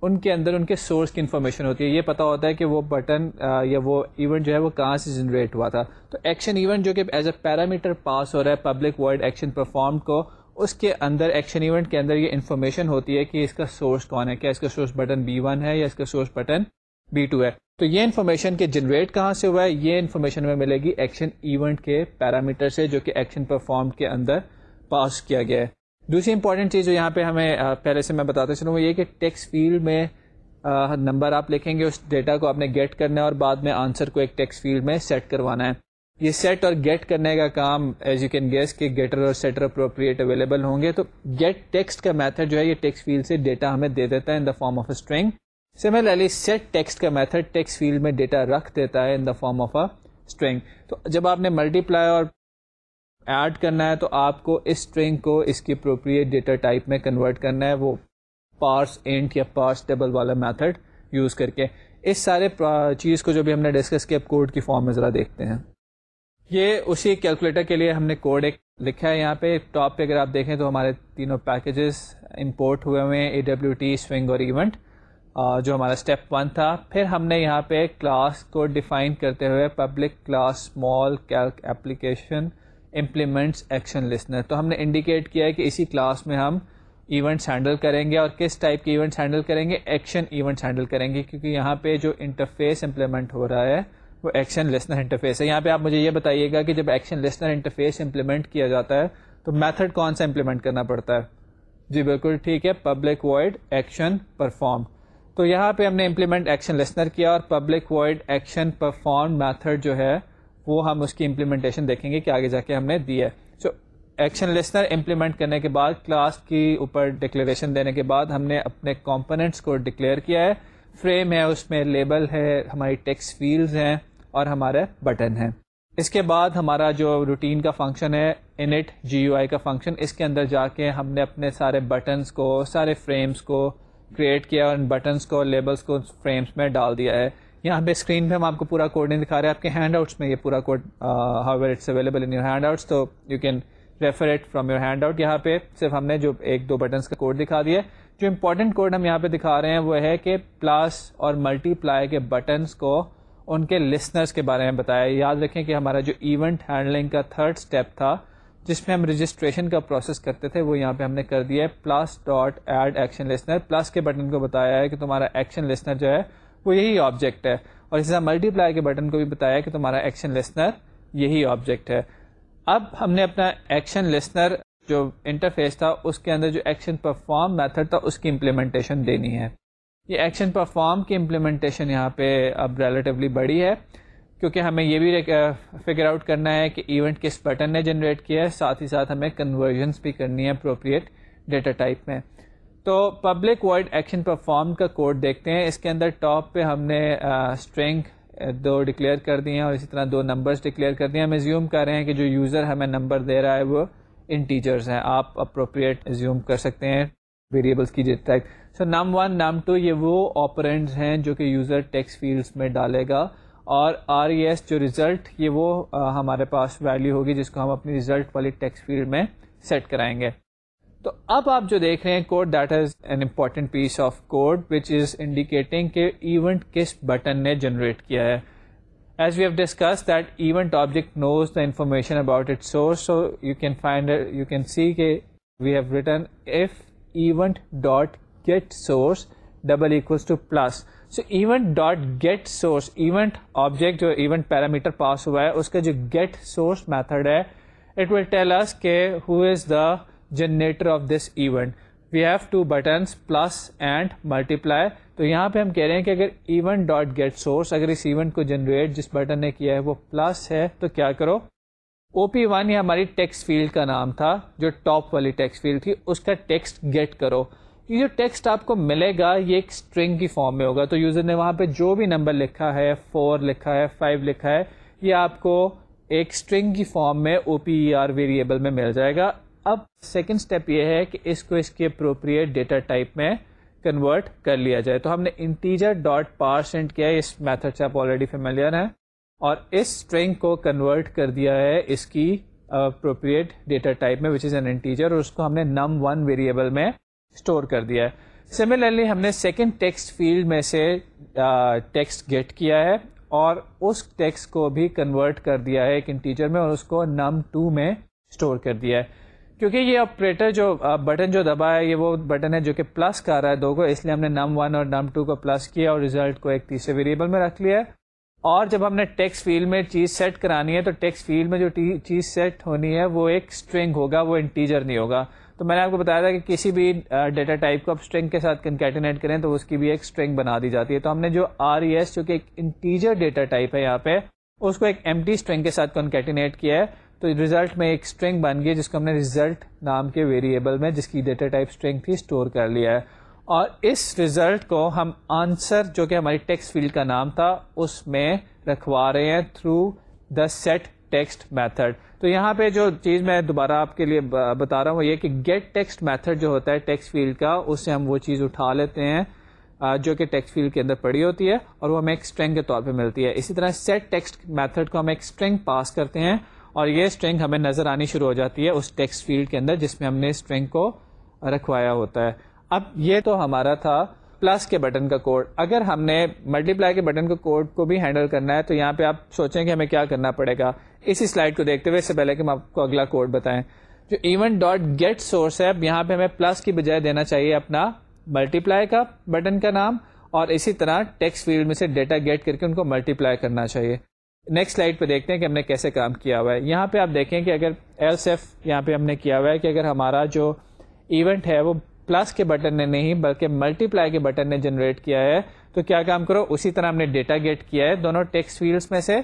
ان کے اندر ان کے سورس کی انفارمیشن ہوتی ہے یہ پتہ ہوتا ہے کہ وہ بٹن یا وہ ایونٹ جو ہے وہ کہاں سے جنریٹ ہوا تھا تو ایکشن ایونٹ جو کہ ایز اے پیرامیٹر پاس ہو رہا ہے پبلک ورلڈ ایکشن پرفارم کو اس کے اندر ایکشن ایونٹ کے اندر یہ انفارمیشن ہوتی ہے کہ اس کا سورس کون ہے کیا اس کا سورس بٹن بی ون ہے یا اس کا سورس بٹن بی ٹو ہے تو یہ انفارمیشن کے جنریٹ کہاں سے ہوا ہے یہ انفارمیشن ہمیں ملے گی ایکشن ایونٹ کے پیرامیٹر سے جو کہ ایکشن پرفارم کے اندر پاس کیا گیا ہے دوسری امپورٹنٹ چیز جو یہاں پہ ہمیں پہلے سے میں بتاتے چلوں وہ یہ کہ ٹیکس فیلڈ میں نمبر آپ لکھیں گے اس ڈیٹا کو آپ نے گیٹ کرنا ہے اور بعد میں آنسر کو ایک ٹیکس فیلڈ میں سیٹ کروانا ہے یہ سیٹ اور گیٹ کرنے کا کام ایز یو کین گیس کے گیٹر اور سیٹر اپروپریٹ اویلیبل ہوں گے تو گیٹ ٹیکسٹ کا میتھڈ جو ہے یہ ٹیکسٹ فیلڈ سے ڈیٹا ہمیں دے دیتا ہے in the form of a string similarly set text کا میتھڈ ٹیکسٹ فیلڈ میں ڈیٹا رکھ دیتا ہے in the form of a string تو جب آپ نے ملٹی پلائی اور ایڈ کرنا ہے تو آپ کو اس اسٹرنگ کو اس کی اپروپریٹ ڈیٹا ٹائپ میں کنورٹ کرنا ہے وہ پارس اینٹ یا پارس ڈبل والا میتھڈ یوز کر کے اس سارے چیز کو جو بھی ہم نے ڈسکس کیا کوڈ کی فارم میں ذرا دیکھتے ہیں یہ اسی کیلکولیٹر کے لیے ہم نے کوڈ ایک لکھا ہے یہاں پہ ٹاپ پہ اگر آپ دیکھیں تو ہمارے تینوں پیکیجز امپورٹ ہوئے ہوئے ہیں اے ڈبلیو ٹی سوئنگ اور ایونٹ جو ہمارا اسٹیپ ون تھا پھر ہم نے یہاں پہ کلاس کو ڈیفائن کرتے ہوئے public class small application implements action listener تو ہم نے انڈیکیٹ کیا ہے کہ اسی کلاس میں ہم ایونٹس ہینڈل کریں گے اور کس ٹائپ کے ایونٹس ہینڈل کریں گے ایکشن ایونٹس ہینڈل کریں گے کیونکہ یہاں پہ جو انٹرفیس امپلیمنٹ ہو رہا ہے وہ ایکشن لسنر انٹرفیس ہے یہاں پہ آپ مجھے یہ بتائیے گا کہ جب ایکشن لسنر انٹرفیس امپلیمنٹ کیا جاتا ہے تو میتھڈ کون سا امپلیمنٹ کرنا پڑتا ہے جی بالکل ٹھیک ہے پبلک وائڈ ایکشن پرفارم تو یہاں پہ ہم نے امپلیمنٹ ایکشن لسنر کیا اور public void action perform method جو ہے وہ ہم اس کی امپلیمنٹیشن دیکھیں گے کہ آگے جا کے ہم نے دی ہے سو ایکشن لسنر امپلیمنٹ کرنے کے بعد کلاس کی اوپر ڈکلیریشن دینے کے بعد ہم نے اپنے کمپوننٹس کو ڈکلیئر کیا ہے فریم ہے اس میں لیبل ہے ہماری ٹیکس فیلز ہیں اور ہمارا بٹن ہے اس کے بعد ہمارا جو روٹین کا فنکشن ہے انٹ جی یو آئی کا فنکشن اس کے اندر جا کے ہم نے اپنے سارے بٹنس کو سارے فریمس کو کریٹ کیا اور ان بٹنس کو لیبلس کو فریمس میں ڈال دیا ہے یہاں پہ اسکرین پہ ہم آپ کو پورا کوڈ نہیں دکھا رہے آپ کے ہینڈ آؤٹس میں یہ پورا code it's available in your handouts تو you can refer it from your handout یہاں پہ صرف ہم نے جو ایک دو بٹنس کا کوڈ دکھا دیا ہے جو امپورٹنٹ کوڈ ہم یہاں پہ دکھا رہے ہیں وہ ہے کہ پلس اور ملٹی پلائی کے بٹنس کو ان کے لسنرس کے بارے میں بتایا یاد رکھیں کہ ہمارا جو ایونٹ ہینڈلنگ کا تھرڈ اسٹیپ تھا جس میں ہم رجسٹریشن کا پروسیس کرتے تھے وہ یہاں پہ ہم نے کر دیا ہے plus dot add action listener plus کے بٹن کو بتایا ہے کہ تمہارا ایکشن لسنر جو ہے وہ یہی آبجیکٹ ہے اور اس طرح ملٹی پلائی کے بٹن کو بھی بتایا ہے کہ تمہارا ایکشن لسنر یہی آبجیکٹ ہے اب ہم نے اپنا ایکشن لسنر جو انٹرفیس تھا اس کے اندر جو ایکشن پرفارم میتھڈ تھا اس کی امپلیمنٹیشن دینی ہے یہ ایکشن پرفارم کی امپلیمنٹیشن یہاں پہ اب ریلیٹیولی بڑی ہے کیونکہ ہمیں یہ بھی فگر آؤٹ کرنا ہے کہ ایونٹ کس بٹن نے جنریٹ کیا ہے ساتھ ہی ساتھ ہمیں کنورژنس بھی کرنی ہے اپروپریٹ ڈیٹا ٹائپ میں تو پبلک وائڈ ایکشن پرفارم کا کوڈ دیکھتے ہیں اس کے اندر ٹاپ پہ ہم نے اسٹرینگ دو ڈکلیئر کر دی ہیں اور اسی طرح دو نمبرس ڈکلیئر کر دیے ہیں ہمیں زیوم کر رہے ہیں کہ جو یوزر ہمیں نمبر دے رہا ہے وہ انٹیجرز ہیں آپ اپروپریٹ زیوم کر سکتے ہیں ویریبلس کی جیت سو نم ون نم ٹو یہ وہ آپرینٹس ہیں جو کہ یوزر ٹیکس فیلڈس میں ڈالے گا اور آر ای ایس جو ریزلٹ یہ وہ ہمارے پاس ویلیو ہوگی جس کو ہم اپنی ریزلٹ والی ٹیکس فیلڈ میں سیٹ کرائیں گے تو اب آپ جو دیکھ رہے ہیں code that is an important piece of code which is indicating کہ ایونٹ کس بٹن نے جنریٹ کیا ہے as we have discuss that event object knows the information about it source so you can find you can see کہ we have return if event dot get source double equals to plus so event dot get source event object جو event parameter pass ہوا ہے اس کا جو get source method ہے it will tell اس کے who is the generator of this event we have two buttons plus and multiply تو یہاں پہ ہم کہہ رہے ہیں کہ اگر ایونٹ ڈاٹ گیٹ سورس اگر اس ایونٹ کو جنریٹ جس بٹن نے کیا ہے وہ پلس ہے تو کیا کرو او پی ون یہ ہماری ٹیکسٹ فیلڈ کا نام تھا جو ٹاپ والی ٹیکسٹ فیلڈ تھی اس کا ٹیکسٹ گیٹ کرو یہ جو ٹیکسٹ آپ کو ملے گا یہ ایک اسٹرنگ کی فارم میں ہوگا تو یوزر نے وہاں پہ جو بھی نمبر لکھا ہے فور لکھا ہے فائیو لکھا ہے یہ آپ کو ایک اسٹرنگ کی فارم میں او پی آر ویریبل میں مل جائے گا اب سیکنڈ اسٹیپ یہ ہے کہ اس کو اس کے اپروپریٹ ڈیٹا ٹائپ میں کنورٹ کر لیا جائے تو ہم نے انٹیجر ڈاٹ پار سینٹ کیا اس میتھڈ سے آپ آلریڈی فیملیئر ہیں اور اس اسٹرنگ کو کنورٹ کر دیا ہے اس کی اپروپریٹ ڈیٹا ٹائپ میں وچ از این انٹیجر اور اس کو ہم نے نم ون ویریبل میں اسٹور کر دیا ہے سملرلی ہم نے سیکنڈ ٹیکسٹ فیلڈ میں سے ٹیکسٹ uh, گیٹ کیا ہے اور اس ٹیکسٹ کو بھی کنورٹ کر دیا ہے ایک انٹیجر میں اور اس کو نم ٹو میں اسٹور کر دیا ہے کیونکہ یہ آپریٹر جو بٹن uh, جو دبا ہے یہ وہ بٹن ہے جو کہ پلس کر رہا ہے دو کو اس لیے ہم نے نم ون اور نم ٹو کو پلس کیا اور ریزلٹ کو ایک تیسرے ویریبل میں رکھ لیا ہے اور جب ہم نے ٹیکسٹ فیلڈ میں چیز سیٹ کرانی ہے تو ٹیکس فیلڈ میں جو چیز سیٹ ہونی ہے وہ ایک اسٹرنگ ہوگا وہ انٹیجر نہیں ہوگا تو میں نے آپ کو بتایا تھا کہ کسی بھی ڈیٹا ٹائپ کو آپ اسٹرنگ کے ساتھ کنکیٹینیٹ کریں تو اس کی بھی ایک اسٹرنگ بنا دی جاتی ہے تو ہم نے جو آر ای ایس جو کہ ایک انٹیجر ڈیٹا ٹائپ ہے یہاں پہ اس کو ایک ایم ٹی اسٹرنگ کے ساتھ کنکیٹینیٹ کیا ہے تو ریزلٹ میں ایک اسٹرنگ بن گئی جس کو ہم نے ریزلٹ نام کے ویریبل میں جس کی ڈیٹا ٹائپ اسٹرنگ تھی اسٹور کر لیا ہے اور اس ریزلٹ کو ہم آنسر جو کہ ہماری ٹیکسٹ فیلڈ کا نام تھا اس میں رکھوا رہے ہیں through the set text method تو یہاں پہ جو چیز میں دوبارہ آپ کے لیے بتا رہا ہوں وہ یہ کہ گیٹ ٹیکسٹ میتھڈ جو ہوتا ہے ٹیکسٹ فیلڈ کا اس سے ہم وہ چیز اٹھا لیتے ہیں جو کہ ٹیکسٹ فیلڈ کے اندر پڑی ہوتی ہے اور وہ ہمیں ایک اسٹرینگ کے طور پہ ملتی ہے اسی طرح سیٹ ٹیکسٹ میتھڈ کو ہم ایک اسٹرینگ پاس کرتے ہیں اور یہ اسٹرنگ ہمیں نظر آنی شروع ہو جاتی ہے اس ٹیکسٹ فیلڈ کے اندر جس میں ہم نے اسٹرینگ کو رکھوایا ہوتا ہے اب یہ تو ہمارا تھا پلس کے بٹن کا کوڈ اگر ہم نے ملٹی پلائی کے بٹن کا کوڈ کو بھی ہینڈل کرنا ہے تو یہاں پہ آپ سوچیں کہ ہمیں کیا کرنا پڑے گا اسی سلائڈ کو دیکھتے ہوئے اس سے پہلے کہ ہم آپ کو اگلا کوڈ بتائیں جو ایون ڈاٹ گیٹ سورس ہے یہاں پہ ہمیں پلس کی بجائے دینا چاہیے اپنا ملٹی پلائی کا بٹن کا نام اور اسی طرح ٹیکسٹ فیلڈ میں سے ڈیٹا گیٹ کر کے ان کو ملٹی پلائی کرنا چاہیے نیکسٹ سلائڈ پہ دیکھتے ہیں کہ ہم نے کیسے کام کیا ہوا ہے یہاں پہ آپ دیکھیں کہ اگر ایل سیف یہاں پہ ہم نے کیا ہوا ہے کہ اگر ہمارا جو ایونٹ ہے وہ پلس کے بٹن نے نہیں بلکہ ملٹی پلائی کے بٹن نے جنریٹ کیا ہے تو کیا کام کرو اسی طرح ہم نے ڈیٹا گیٹ کیا ہے دونوں ٹیکسٹ فیلڈس میں سے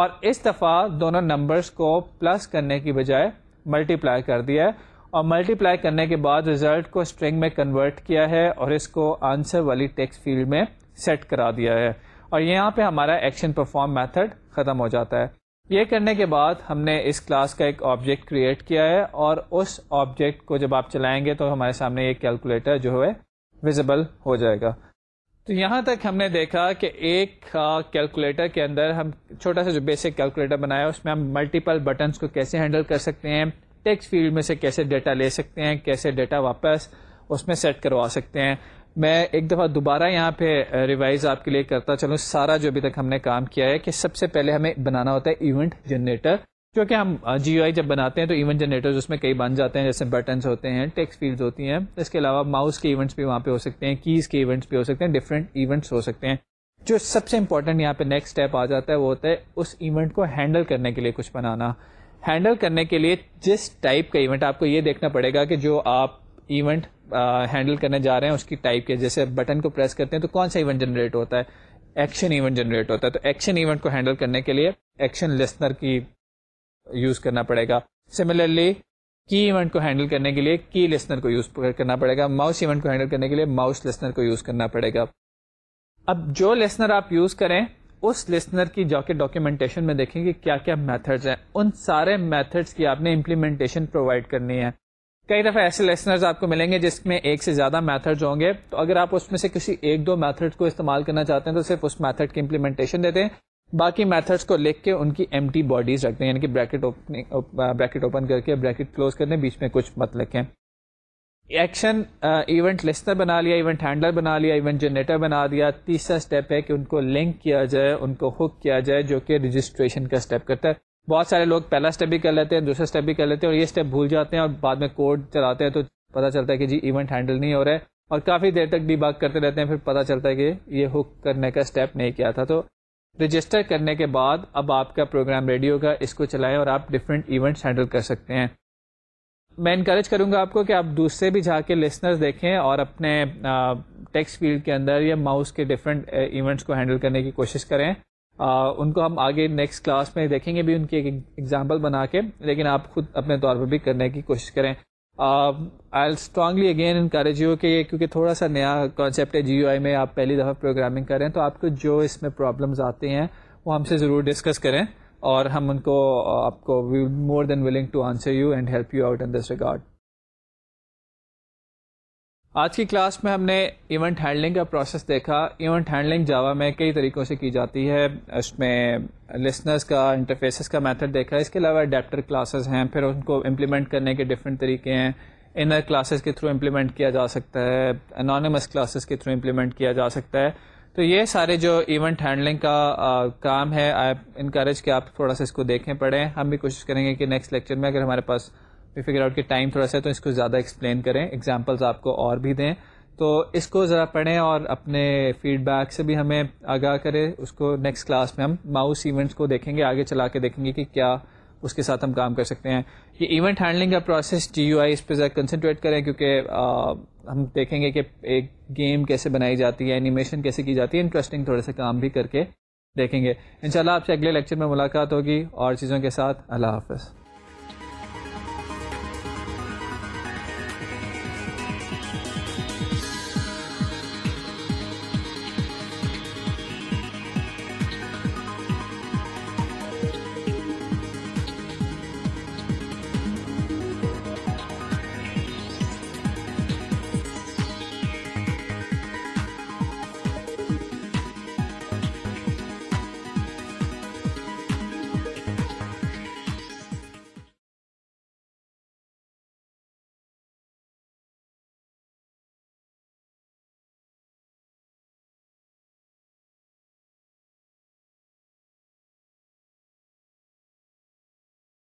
اور اس دفعہ دونوں نمبرس کو پلس کرنے کی بجائے ملٹی پلائی کر دیا ہے اور ملٹیپلائی کرنے کے بعد ریزلٹ کو اسٹرنگ میں کنورٹ کیا ہے اور اس کو آنسر والی ٹیکسٹ فیلڈ میں سیٹ کرا دیا ہے اور یہاں پہ ہمارا ایکشن پرفارم میتھڈ ختم ہو جاتا ہے یہ کرنے کے بعد ہم نے اس کلاس کا ایک آبجیکٹ کریٹ کیا ہے اور اس آبجیکٹ کو جب آپ چلائیں گے تو ہمارے سامنے یہ کیلکولیٹر جو ہے ویزیبل ہو جائے گا تو یہاں تک ہم نے دیکھا کہ ایک کیلکولیٹر کے اندر ہم چھوٹا سا جو بیسک کیلکولیٹر بنایا اس میں ہم ملٹیپل بٹنس کو کیسے ہینڈل کر سکتے ہیں ٹیکس فیلڈ میں سے کیسے ڈیٹا لے سکتے ہیں کیسے ڈیٹا واپس اس میں سیٹ کروا سکتے ہیں میں ایک دفعہ دوبارہ یہاں پہ ریوائز آپ کے لیے کرتا چلوں سارا جو ابھی تک ہم نے کام کیا ہے کہ سب سے پہلے ہمیں بنانا ہوتا ہے ایونٹ جنریٹر کیونکہ ہم جی او آئی جب بناتے ہیں تو ایونٹ جنریٹر اس میں کئی بن جاتے ہیں جیسے بٹنس ہوتے ہیں ٹیکس فیلڈ ہوتی ہیں اس کے علاوہ ماؤس کے ایونٹس بھی وہاں پہ ہو سکتے ہیں کیز کے ایونٹس بھی ہو سکتے ہیں ڈفرینٹ ایونٹس ہو سکتے ہیں جو سب سے امپورٹنٹ یہاں پہ نیکسٹ اسٹیپ آ جاتا ہے وہ ہوتا ہے اس ایونٹ کو ہینڈل کرنے کے لیے کچھ بنانا ہینڈل کرنے کے لیے جس ٹائپ کا ایونٹ آپ کو یہ دیکھنا پڑے گا کہ جو آپ ایونٹ ہینڈل uh, کرنے جا رہے ہیں اس کی ٹائپ کے جیسے بٹن کو پریس کرتے ہیں تو کون سا ایونٹ جنریٹ ہوتا ہے ایکشن ایونٹ جنریٹ ہوتا ہے تو ایکشن ایونٹ کو ہینڈل کرنے کے لیے ایکشن لسنر کی یوز کرنا پڑے گا سملرلی کی ایونٹ کو ہینڈل کرنے کے لیے کی لسنر کو یوز کرنا پڑے گا ماؤس ایونٹ کو ہینڈل کرنے کے لیے ماؤس لسنر کو یوز کرنا پڑے گا اب جو لسنر آپ یوز کریں اس لسنر کی جا کے ڈاکیومنٹیشن میں دیکھیں گے کیا کیا میتھڈز ہیں ان سارے میتھڈس کی آپ نے امپلیمنٹیشن پرووائڈ کرنی ہے کئی دفعہ ایسے لیسنرز آپ کو ملیں گے جس میں ایک سے زیادہ میتھڈز ہوں گے تو اگر آپ اس میں سے کسی ایک دو میتھڈ کو استعمال کرنا چاہتے ہیں تو صرف اس میتھڈ کی امپلیمنٹیشن دیتے ہیں باقی میتھڈس کو لکھ کے ان کی ایم ٹی باڈیز رکھتے ہیں یعنی کہ بریکٹ بریکٹ اوپن کر کے بریکٹ کلوز کر دیں بیچ میں کچھ مت لکھیں ایکشن ایونٹ لسٹر بنا لیا ایونٹ ہینڈلر بنا لیا ایونٹ جنریٹر بنا دیا تیسرا اسٹیپ ہے کہ ان کو لنک کیا جائے ان کو ہک کیا جائے جو کہ رجسٹریشن کا اسٹیپ کرتا ہے بہت سارے لوگ پہلا اسٹیپ بھی کر لیتے ہیں دوسرا اسٹیپ بھی کر لیتے ہیں اور یہ اسٹیپ بھول جاتے ہیں اور بعد میں کوڈ چلاتے ہیں تو پتہ چلتا ہے کہ جی ایونٹ ہینڈل نہیں ہو رہا ہے اور کافی دیر تک ڈی بات کرتے رہتے ہیں پھر پتہ چلتا ہے کہ یہ ہک کرنے کا اسٹیپ نہیں کیا تھا تو رجسٹر کرنے کے بعد اب آپ کا پروگرام ریڈیو کا اس کو چلائیں اور آپ ڈفرینٹ ایونٹس ہینڈل کر سکتے ہیں میں انکریج کروں گا آپ کو کہ آپ دوسرے بھی جا کے لسنرز دیکھیں اور اپنے ٹیکس فیلڈ کے اندر یا ماؤس کے ڈفرینٹ ایونٹس کو ہینڈل کرنے کی کوشش کریں ان کو ہم آگے نیکسٹ کلاس میں دیکھیں گے بھی ان کی ایک ایگزامپل بنا کے لیکن آپ خود اپنے طور پر بھی کرنے کی کوشش کریں I strongly again encourage you کہ یہ کیونکہ تھوڑا سا نیا کانسیپٹ ہے جی یو آئی میں آپ پہلی دفعہ پروگرامنگ کریں تو آپ کو جو اس میں پرابلمز آتے ہیں وہ ہم سے ضرور ڈسکس کریں اور ہم ان کو آپ کو we more than willing to answer you and help you out in this regard آج کی کلاس میں ہم نے ایونٹ ہینڈلنگ کا پروسیس دیکھا ایونٹ ہینڈلنگ جاوا میں کئی طریقوں سے کی جاتی ہے اس میں لسنرس کا انٹرفیسز کا میتھڈ دیکھا اس کے علاوہ اڈیپٹر کلاسز ہیں پھر ان کو امپلیمنٹ کرنے کے ڈفرینٹ طریقے ہیں انر کلاسز کے تھرو امپلیمنٹ کیا جا سکتا ہے انانیمس کلاسز کے تھرو امپلیمنٹ کیا جا سکتا ہے تو یہ سارے جو ایونٹ ہینڈلنگ کا کام ہے آئی انکریج کہ آپ تھوڑا سا اس کو دیکھیں پڑھیں ہم بھی کوشش کریں گے کہ نیکسٹ لیکچر میں اگر ہمارے پاس وی فگر آؤٹ کہ ٹائم تھوڑا سا تو اس کو زیادہ ایکسپلین کریں ایگزامپلز آپ کو اور بھی دیں تو اس کو ذرا پڑھیں اور اپنے فیڈ بیک سے بھی ہمیں آگاہ کریں اس کو نیکسٹ کلاس میں ہم ماؤس ایونٹس کو دیکھیں گے آگے چلا کے دیکھیں گے کہ کیا اس کے ساتھ ہم کام کر سکتے ہیں یہ ایونٹ ہینڈلنگ کا پروسیس جی یو آئی اس پہ ذرا کنسنٹریٹ کریں کیونکہ ہم دیکھیں گے کہ ایک گیم کیسے بنائی جاتی ہے انیمیشن کیسے کی جاتی ہے انٹرسٹنگ تھوڑا سے کام بھی کر کے دیکھیں گے انشاءاللہ شاء آپ سے اگلے لیکچر میں ملاقات ہوگی اور چیزوں کے ساتھ اللہ حافظ